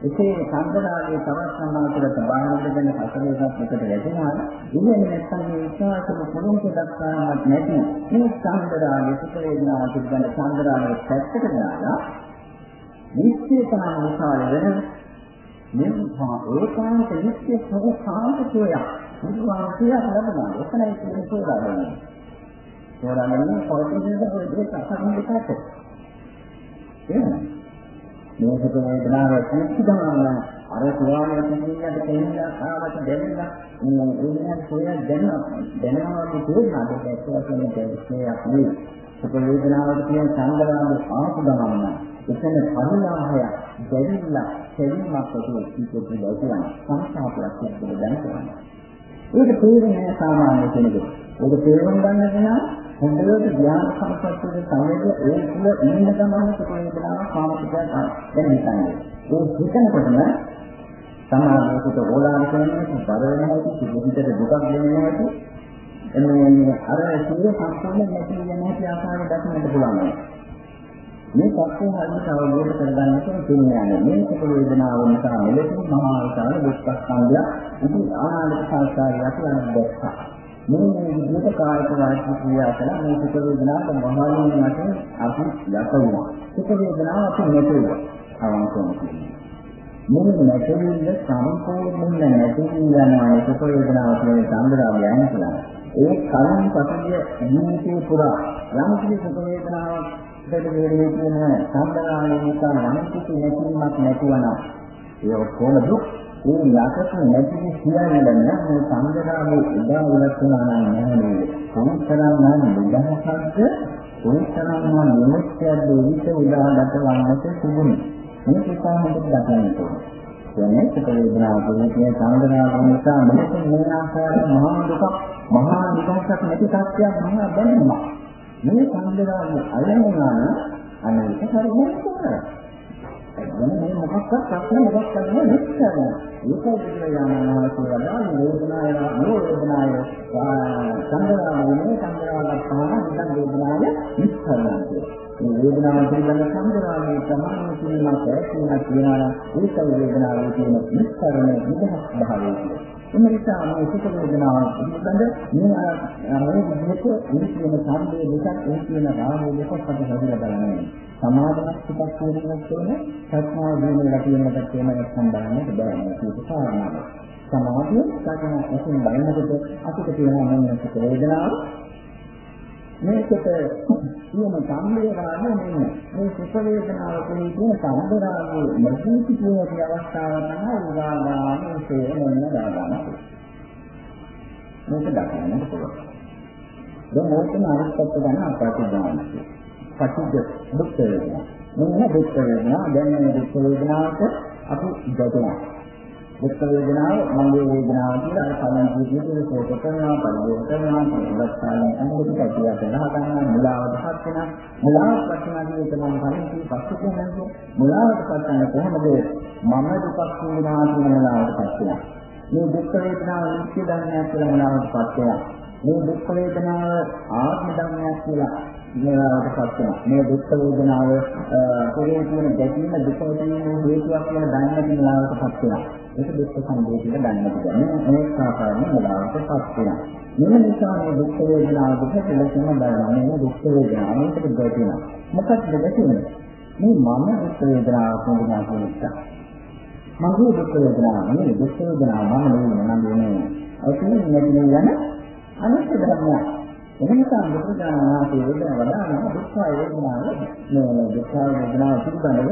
එසේ සංගරාමයේ තවත් සමානතරට බාහිරගෙන හතරේකක් එකට වැටෙනවා. ඉන්නේ නැත්නම් මේ විශ්වාසම පුරුදු දක්වාමත් නැති මේ සංගරාමයේ සුඛ වේදනාව පිළිබඳ සංගරාමයේ පැත්තට දාලා නිශ්චේතන විශාල වෙන. මෙම්පා ඒකාන්ත නිශ්චය සහ සාන්ත සෝයක් මුදුවාන් කියලා ලබනවා එතනයි කියන්නේ සෝදාගන්නේ තෝරාගන්න පොලිසියට පොඩි අසන්න දෙකට. එහෙනම් මේ සුඛ වේදනාව කිසිදම අර සුවාමයේ තියෙනට තේින්න ආවට දැනෙන්න මේ වේදනාවේ සෝය දැනෙනවා දැනෙනවා කියනවා ඒක ඇත්තටම දෙයක් නෙවෙයි. සුඛ වේදනාවට කියන සංග්‍රහය ආපු ගමන්න එතන පරිණාමය දැවිලා සෙවීමක් ඇතුළේ කීපෙක දැකියන සංස්කාරයක් කියලා දැනගන්න. ඒක තේරෙන්නේ සාමාන්‍ය කෙනෙකුට. ඒක තේරුම් ගන්න කෙනා හොඳට ධ්‍යාන සංස්කෘතියේ සංවේගය ඒ තුල ඉන්න ගමන් සුඛ වේදනාව කාමසිකයක් දැන් හිතන්නේ. ඒ හිතනකොටම සමාධියට ඕලාරික වෙනවා, බර වෙන හැටි, සිහිතට දුකක් දැනෙනවා හැටි, එන්නේ අර සිය සම්පූර්ණ නැති වෙන හැටි ආකාරය දක්වන්නට පුළුවන්. මේ සත්‍ය හරියට අවබෝධ කරගන්න තියෙනවා. මේ සුඛ වේදනාව නිසා මෙලෙස මහා විශාල දුක්ඛ සංගය ඉති ආනන්ද සංස්කාරයක් යන දැක්කා. මේ විදිහට කායික වාචික ක්‍රියා කළා මේ සුඛ වේදනාව මහාලෝක වශයෙන් අපි යට වුණා. සුඛ වේදනාව අපි නැතුවා. අවංකවම කියන්නේ. මේ නැතිවෙන්න සම්පූර්ණයෙන්ම නැතිවෙන්න යනවා සුඛ වේදනාව කියන සම්බරාභයන් කියලා. ඒ කලින් පසුගිය ජීවිතේ පුරා යම් කිසි සුඛ වේදනාවක් දෙක වේදේ කියන සම්බරාභය නිසා යම් කිසි නැතිවීමක් නැතිවනවා. ඒ ඔක්කොම දුක් ඒ යකස නැති කියන්නේ නම් මේ සංගරාමේ උදා උලක්ෂණා නම් නැහැ. කොහොමතරම් නම් නිදහසක්ද? කොහොමතරම් නම් විමුක්තියද විච උදාගත වන්නට තිබුණේ. මේක සාහකට දකින්න ඕනේ. කියන්නේ සුඛ වේදනාව කියන්නේ සංගරාම නිසා මෙලෙස මේ ආකාරයෙන් මහා දුක මහා නිදහසක් නැති සත්‍යයක් මහා දැනෙනවා මේ සංගරාමයේ අයමුණා නම් අනේක හරියට කරනවා. එන්න මේ මොකක්වත් ප්‍රශ්න මොකක්ද නැහැ නිස්සාරය. ඒකයි බුදුරජාණන් වහන්සේ වදාළ වේදනාය නෝවේදනාය සංග්‍රහණය සංග්‍රහයක් තමයි නිකන් වේදනාය නිස්සාරය. මේ වේදනාව පිළිබඳ සංග්‍රහණය තමයි කියනවා කියලා කියනවා ඒකයි වේදනාවේ තියෙන නිස්සාරණය විදහස් භාවය. එම නිසා මේ සුඛ වේදනාව පිළිබඳ මේ මේ විදිහට මේ කියන සම්බේ දෙකක් ඒ කියන රාගය දෙකක් අපි හදිලා බලන්නේ. සමාධිමත් සුඛක් වේදනාවක් තියෙන සත්‍මාව දිනලා තියෙනකට තියෙන නැත්නම් බලන්නට බෑ මේක කාරණාව. සමාධිය සාකන වශයෙන් බලනකොට අපිට තියෙන මොන සුඛ වේදනාව මේකට කියන සම්මේ රාගය මෙන්න මේ සුඛ වේදනාව කියන සම්බරාගේ මධ්‍යස්ථ කියන අවස්ථාව තමයි උදාගාමී හේමන දාගන්න. මේක දක්වන්න පුළුවන්. දැන් මොකක්ද අනිත් පැත්ත ගැන අපට දැනගන්න. පටිච්ච දුක් වේදනා. මෙන්න දුක් වේදනා දැන් මේ දුක් වේදනාවට අපි ගැටෙනවා. දුක් වේදනාව මගේ වේදනාව කියලා අර කලින් කිව්වේ සෝත කරනවා පරිදේශ කරනවා සංගතයන් අනුකූල කතිය කරනවා ගන්න මුලාවටපත් වෙනවා. මුලාවට පත් වෙනවා කියන එක මම කලින් කිව්ව පස්සේ කියන්නේ මුලාවටපත් වෙන කොහොමද? මම දුකක් විඳිනවා කියන මුලාවටපත් වෙනවා. මේ දුක් වේදනාව නිත්‍ය ධර්මයක් කියලා මුලාවටපත් වෙනවා. මේ දුක් වේදනාව ආත්ම ධර්මයක් කියලා මේවාටපත් වෙනවා. මේ දුක් වේදනාව පොරේ තියෙන ගැටීම දුක තියෙන හේතුවක් කියලා දන්නේ නැති වෙලාවටපත් වෙනවා. ඒක දුක් සංදේ කියලා දන්නේ නැති දැන මේක ආකාරයෙන් වෙලාවටපත් වෙනවා. මෙන්න නිසා මේ දුක් වේදනාව දුක පිළිසම බලනවා. මේ දුක් වේදනාව මේකට ගැටෙනවා. මොකක්ද ගැටෙන්නේ? මේ මම දුක් වේදනාව කොහොමද කියන මගේ දුක් වේදනාව නෙවෙයි දුක් වේදනාව මම නෙවෙයි මම නෙවෙයි. ඒක නෙවෙයි යන අනිත්‍ය ධර්මයක්. එනිසා බුදුරජාණන් වහන්සේ වේදනා වදාළා දුක්ඛ වේදනාව මේ දුක්ඛ වේදනාව පිළිබඳව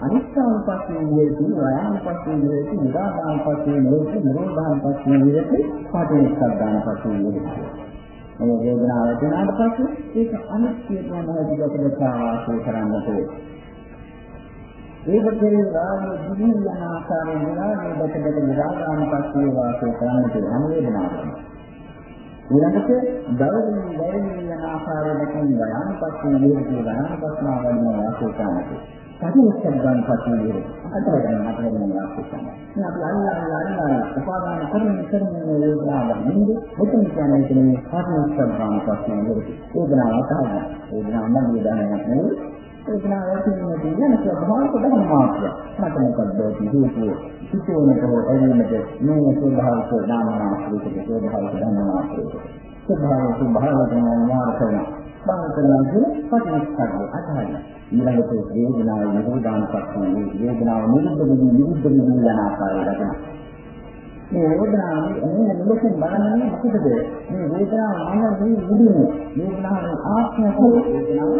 අනිත්‍යංපස්සේ විහෙති වයංපස්සේ විහෙති නිරාදාංපස්සේ විහෙති නිරෝධාංපස්සේ විහෙති පාටිනිස්සග්ගාංපස්සේ විහෙති. මේ වේදනාව ඇතිවෙනාට පස්සේ ඒක අනිත්‍ය කියන හැටියට දක්වාවාසය කරන්නට ඒක කෙරේ රාගය දිවි යන ආකාරයෙන් විරාගය දැක දැක නිරාදාංපස්සේ වාසය කරන්නට යන වේදනාවක් ඊළඟට දවදින් දැරෙන යන ආකාරයෙන් වයංපස්සේ විහෙති වයංපස්නා වඩන වාසය කරන්නට පරිස්සම්ගන් පතිනේ අතවදන අතවදන වාසිකම. මේ අපි අල්ලා අල්ලා උපාදාන කරන කරන වේදනාව නින්ද මෙතන කියන්නේ කියන්නේ පරිස්සම්ගන් පතිනේ වේදනාව අතහරින. වේදනාව නම් වේදනාවක් නෙවෙයි. වේදනාව ඇතිවෙන්නේ කියන ස්වභාවික ධර්ම මාත්‍ය. මට මොකද හේතුව? සිතේනට ඇලීමට මේ ස්වභාවික නාමනාස්ත්‍රික ස්වභාවික ධර්ම මාත්‍ය. ස්වභාවික ස්වභාවික නාමනාස්ත්‍රික බාහිරනාගේ පටිච්චසමුප්පාදය අතහරින. ඊළඟට වේදනාව නිරෝධාන පස්සේ වේදනාව නිරුද්ධ වෙන නිරුද්ධ වෙන යන ආකාරය දකිනවා. මේ වේදනාව එන්නේ මෙලෙසින් බලන්නේ මොකද? මේ වේදනාව මම මේ විදිහේ වේදනාව ආත්මය වේදනාව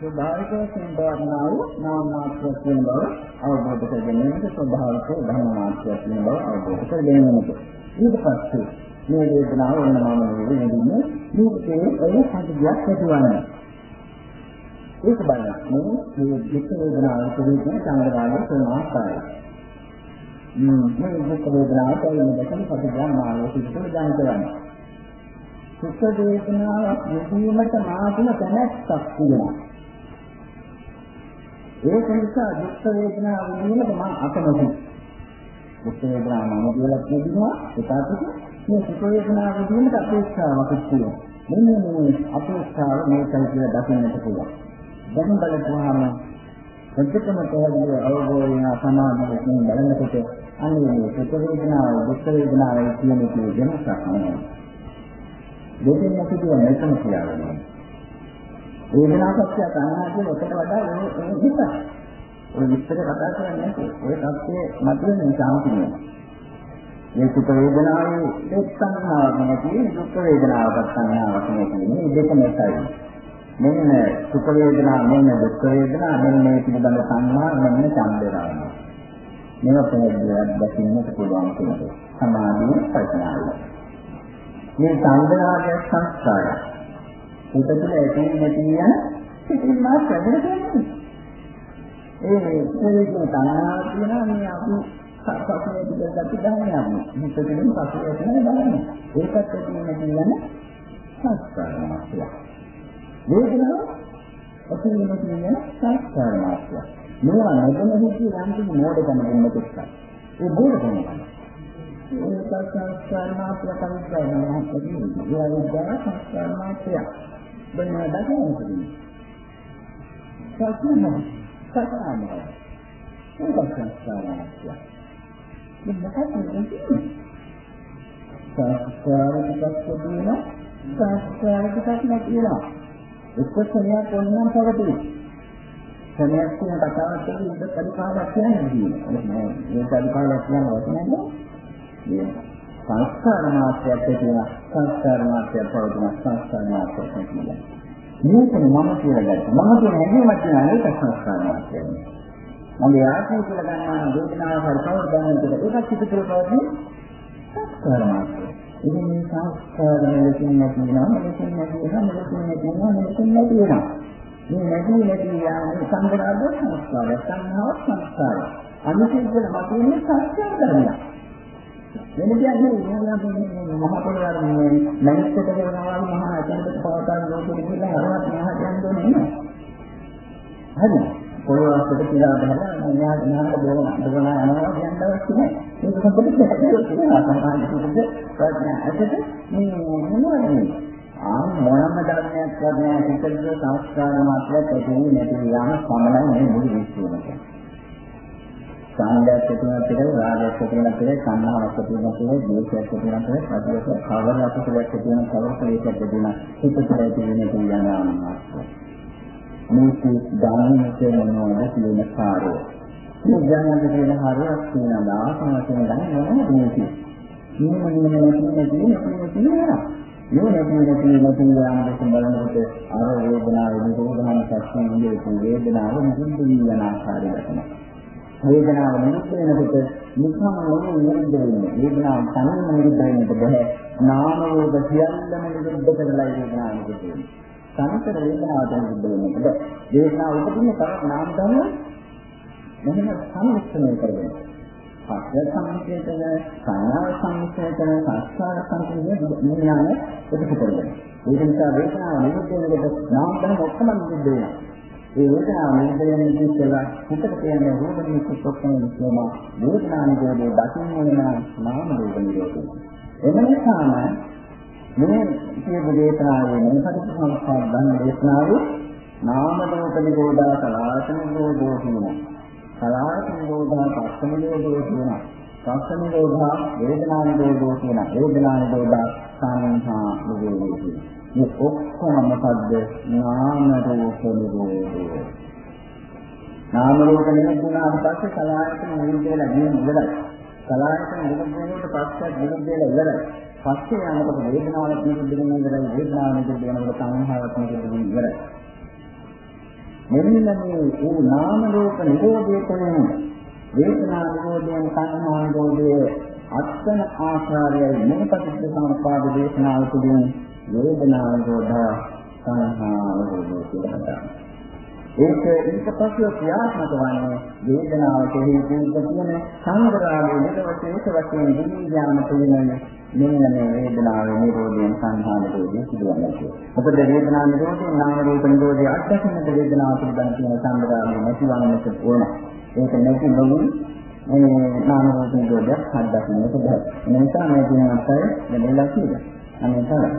ස්වභාවික සම්බන්ධනාව නාම මාත්‍ර කියන බව අවබෝධ කර ගැනීමට ස්වභාවික ධර්ම මාත්‍ර කියන බව අවබෝධ කර ගැනීමට ඊට පස්සේ මේ වේදනාව ඔන්න මම නෙවෙයි මේකේ ඒ හදියක් ඇතිවන්නේ ඒක බලන්න මේ දුක් වේදනාව පිළිබඳ සංග්‍රහය තුන ආකාරයි. මේ දුක් වේදනාව කියන දෙකම ප්‍රතිඥානාවේ සිදුවන දැන කරන්නේ. දුක් වේදනාව යෙදීමට මාතුම තැනක් තියෙනවා. ඒක නිසා දුක් වේදනාව යෙදීමට මම අකමැති. දුක් වේදනාව මම කියලා කියනවා ඒකට මේ දුක් වේදනාව යෙදීමට අපේක්ෂාවක් තියෙනවා. මෙන්න මේ අපේක්ෂාව මේකයි කියලා දකින්නට පුළුවන්. දැන් බලපුවාම සත්‍යකම පැහැදිලිව අවබෝධ වෙන සමාධියකින් බලනකොට අන්නේ මේ සුඛ වේදනාව දුක් වේදනාව කියන එකේ වෙනසක් නෑ. දෙකෙන් අපිට මෙතන කියනවා. වේදනාව සත්‍ය තණ්හා කියන එකට වඩා ඒ නිසා. ඔය විස්තර කතා කරන්නේ නැති. ඔය සත්‍යයේ මතුවෙන නිසා කියන්නේ. මේ සුඛ වේදනාවේ එක් සංඥාවක් නෙවෙයි දුක් වේදනාවක් සංඥාවක් නෙවෙයි. මේ දෙකම එකයි. මෙන්න සුඛ වේදනා මෙන්න දුක් වේදනා මෙන්න මේ පිළිබඳ සංඥා මෙන්න ඡන්දරාම. මේක පැහැදිලිව දකින්නට පුළුවන් කෙනෙක්. සමාධිය ප්‍රඥාවයි. මේ ඡන්දරාගය සංස්කාරය. ඒක තුළ ඇති නැති යන සිතින් මාත්‍රද කියන්නේ. ඒ මේක තනවා කියන මේ අපි සත්‍යයේ පිටගත් ධර්මයක්. මේක තුළින් පස්සේ ඇති වෙන ධර්මයක්. ඒකත් ඇති නැති යන සංස්කාර මාත්‍රයක්. වේදනාව ඔතනින් කියන සංස්කාර මාත්‍ය. මේවා නැදෙන හිතේ යම් කිසි මෝඩකම දෙන්න දෙක්කා. ඒ මෝඩකම තමයි. ඒ සංස්කාර මාත්‍ය තමයි නැහැ. ඒ විද්‍යාව සංස්කාර මාත්‍ය. බන්නේ දකින්නේ. සත්‍යම සත්‍යම. ඒක සංස්කාර මාත්‍ය. මේ මොකක්ද කියන්නේ? සංස්කාර ටිකක් තියෙනවා සංස්කාර ටිකක් නැතිනවා එක්ක ක්ෂණයක් ඕනනම් පවතින. ක්ෂණයක් කියන කතාවක් කියන්නේ ඉඳ පරිපාලයක් කියන්නේ නෑ. මේ පරිපාලයක් කියන වචනයද? මේ සංස්කාර මාත්‍යයක් තියෙන සංස්කාර මාත්‍යයක් පවතින සංස්කාර මාත්‍යයක් කියන්නේ. මේක මම කියලා ගත්තා. මම කියන හැඟීමක් තියෙන ඒක සංස්කාර මාත්‍යයක්. මගේ ආත්මය කියලා ගන්නවා වේදනාව හරි කවුරු දැනෙන්නද ඒකත් පිටුපුර පවතින සංස්කාර මාත්‍යයක්. ඉතින් මේ සංස්කාර මෙලෙසින් නැති වෙනවා මෙලෙසින් නැති වෙනවා මෙලෙසින් නැති වෙනවා මෙලෙසින් නැති වෙනවා මේ නැති නැති යාම සංග්‍රහද සංස්කාර සංහව සංස්කාර අනිත්‍යද මතුවෙන සංස්කාර ධර්මයක් වෙන කියන්නේ ඊළඟ මහ පොළොවේ මනසට කරනවා මහා අචන්ත පවතාන ලෝකෙට කියලා හරවත් මහා කියන්නේ නෑ හරි පොළොවට කියලා බහලා මෙයාට මෙයාට බෝන බෝන යනවා කියන්න අවශ්‍ය නැහැ. මේක සම්පූර්ණ දෙයක් සමාජිකද ප්‍රඥා ඇතද මේ මොනවද ආ මොනම ධර්මයක් වගේ හිතේ සංස්කාර මාත්‍රයක් ඇති නැති යාම සමලයි මේ මුළු විශ්වයම. සාන්දයක් ඇතිවෙන පෙර රාගයක් ඇතිවෙන පෙර සංහාවක් ඇතිවෙන පෙර ද්වේෂයක් ඇතිවෙන පෙර ප්‍රතිවක කවරක් ඇතිවෙන කවර ක්ලේශයක් ඇතිවෙන හිත තුළ ඇතිවෙන කියන මේක ධර්මයේ මොනවද කියන කාර්යය. මේ ඥානද කියන හරයක් තියෙනවා ආසන කියන දන්නේ මොනවද මේක. මේ මොන නැති නැති නැති නේද? මේ නැති නැති නැති යාම දෙක බලනකොට අර වේදනාව නිරෝධන සත්‍යයෙන් ඉන්නේ වේදනාව නිරුද්ධ වී යන ආකාරය දක්වනවා. වේදනාව නිරුද්ධ වෙනකොට නිකම් නෙමෙයි නිරුද්ධ වෙන්නේ. වේදනාව තනියම නිරුද්ධ වෙන්නට බෑ. නාම රූප සියල්ලම නිරුද්ධ කරලා වේදනාව නිරුද්ධ වෙනවා. සංකර වේදනාවට නිරුද්ධ වෙන්නට බෑ. වේදනාව උපදින්නේ තවත් නාම ධර්ම මෙහෙම සම්මිශ්‍රණය කරගෙන. පස්ස සම්මිශ්‍රණය, සංඥා සම්මිශ්‍රණය, සංස්කාර සම්මිශ්‍රණය විඥාන එකතු කරගෙන. ඒ නිසා වේදනාව නිරුද්ධ වෙනකොට නාම ධර්ම ඔක්කොම නිරුද්ධ වෙනවා. ඒ වේදනාව නිරන්තරයෙන් ඉස්සෙල්ලා හිතට කියන්නේ රූප නිමිති ඔක්කොම ඉස්සෙල්ලා වේදනා නිරෝධයේ දකින්න වෙන නාම රූප නිරෝධය. එම නිසාම මේ කියපු දේශනාවේ මොනකද සංස්කාර ගන්න දේශනාවේ නාම රූප නිරෝධා සලාසන නිරෝධෝ කියනවා. සලාසන නිරෝධා පස්ස නිරෝධෝ කියනවා. පස්ස නිරෝධා වේදනා නිරෝධෝ කියනවා. වේදනා නිරෝධා සංහා නිරෝධෝ කියනවා. මේ ඔක්කොම මොකද්ද? නාම රූප නිරෝධය. නාම රූප නිරෝධනාට පස්සේ කලායතන නිරුද්ධ වෙලා ගිහින් ඉවරයි. කලායතන නිරුද්ධ වෙනකොට පස්සෙත් නිරුද්ධ වෙලා ඉවරයි. පස්සේ යනකොට වේදනාවක් නිරුද්ධ වෙනවා ඉවරයි. වේදනාව නිරුද්ධ වෙනකොට සංහාවක් නිරුද්ධ වෙනවා ඉවරයි. මෙන්න මේ ඒ නාම රූප නිරෝධය කියන්නේ වේදනා නිරෝධයෙන් සංහා නිරෝධයේ අත්සන ආකාරයයි මේ පටිච්ච සමුප්පාද දේශනාව තුළින් වේදනා නිරෝධා සංහා නිරෝධය කියලා හදා. ඒක ඊට පස්ව ක්‍රියාත්මක වන්නේ වේදනාව කෙරෙහි තියෙන සංග්‍රහයේ නිරවශේෂ වශයෙන් දිවි ඥාන තුළින් මෙන්න මේ වේදනාවේ නිරෝධයෙන් සංහා නිරෝධය සිදුවන්නේ. මොකද වේදනා නිරෝධයෙන් නාම රූප නිරෝධය අත්දැකීමට වේදනාව පිළිබඳ තියෙන සංග්‍රහය නැතිවන්නට ඕන. ඒක නැති නොවුන් මේ නාම රූප නිරෝධය අත්දැකීමට බෑ. ඒ නිසා මේ දින අතර දෙලලා කියලා. අනේ තමයි.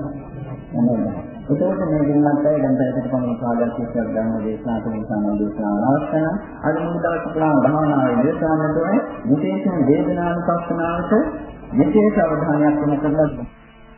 එතකොට මේ දිනවත් අය දැන් පැයකට පමණ කාලයක් ඉස්සර ගන්න දේශනා කරන සම්බන්ධතාව අවස්ථන අද මුල් දවස් පුරා භාවනාවේ දේශනාවට විශේෂයෙන් වේදනානුපස්සනාවට විශේෂ අවධානයක් යොමු කරලා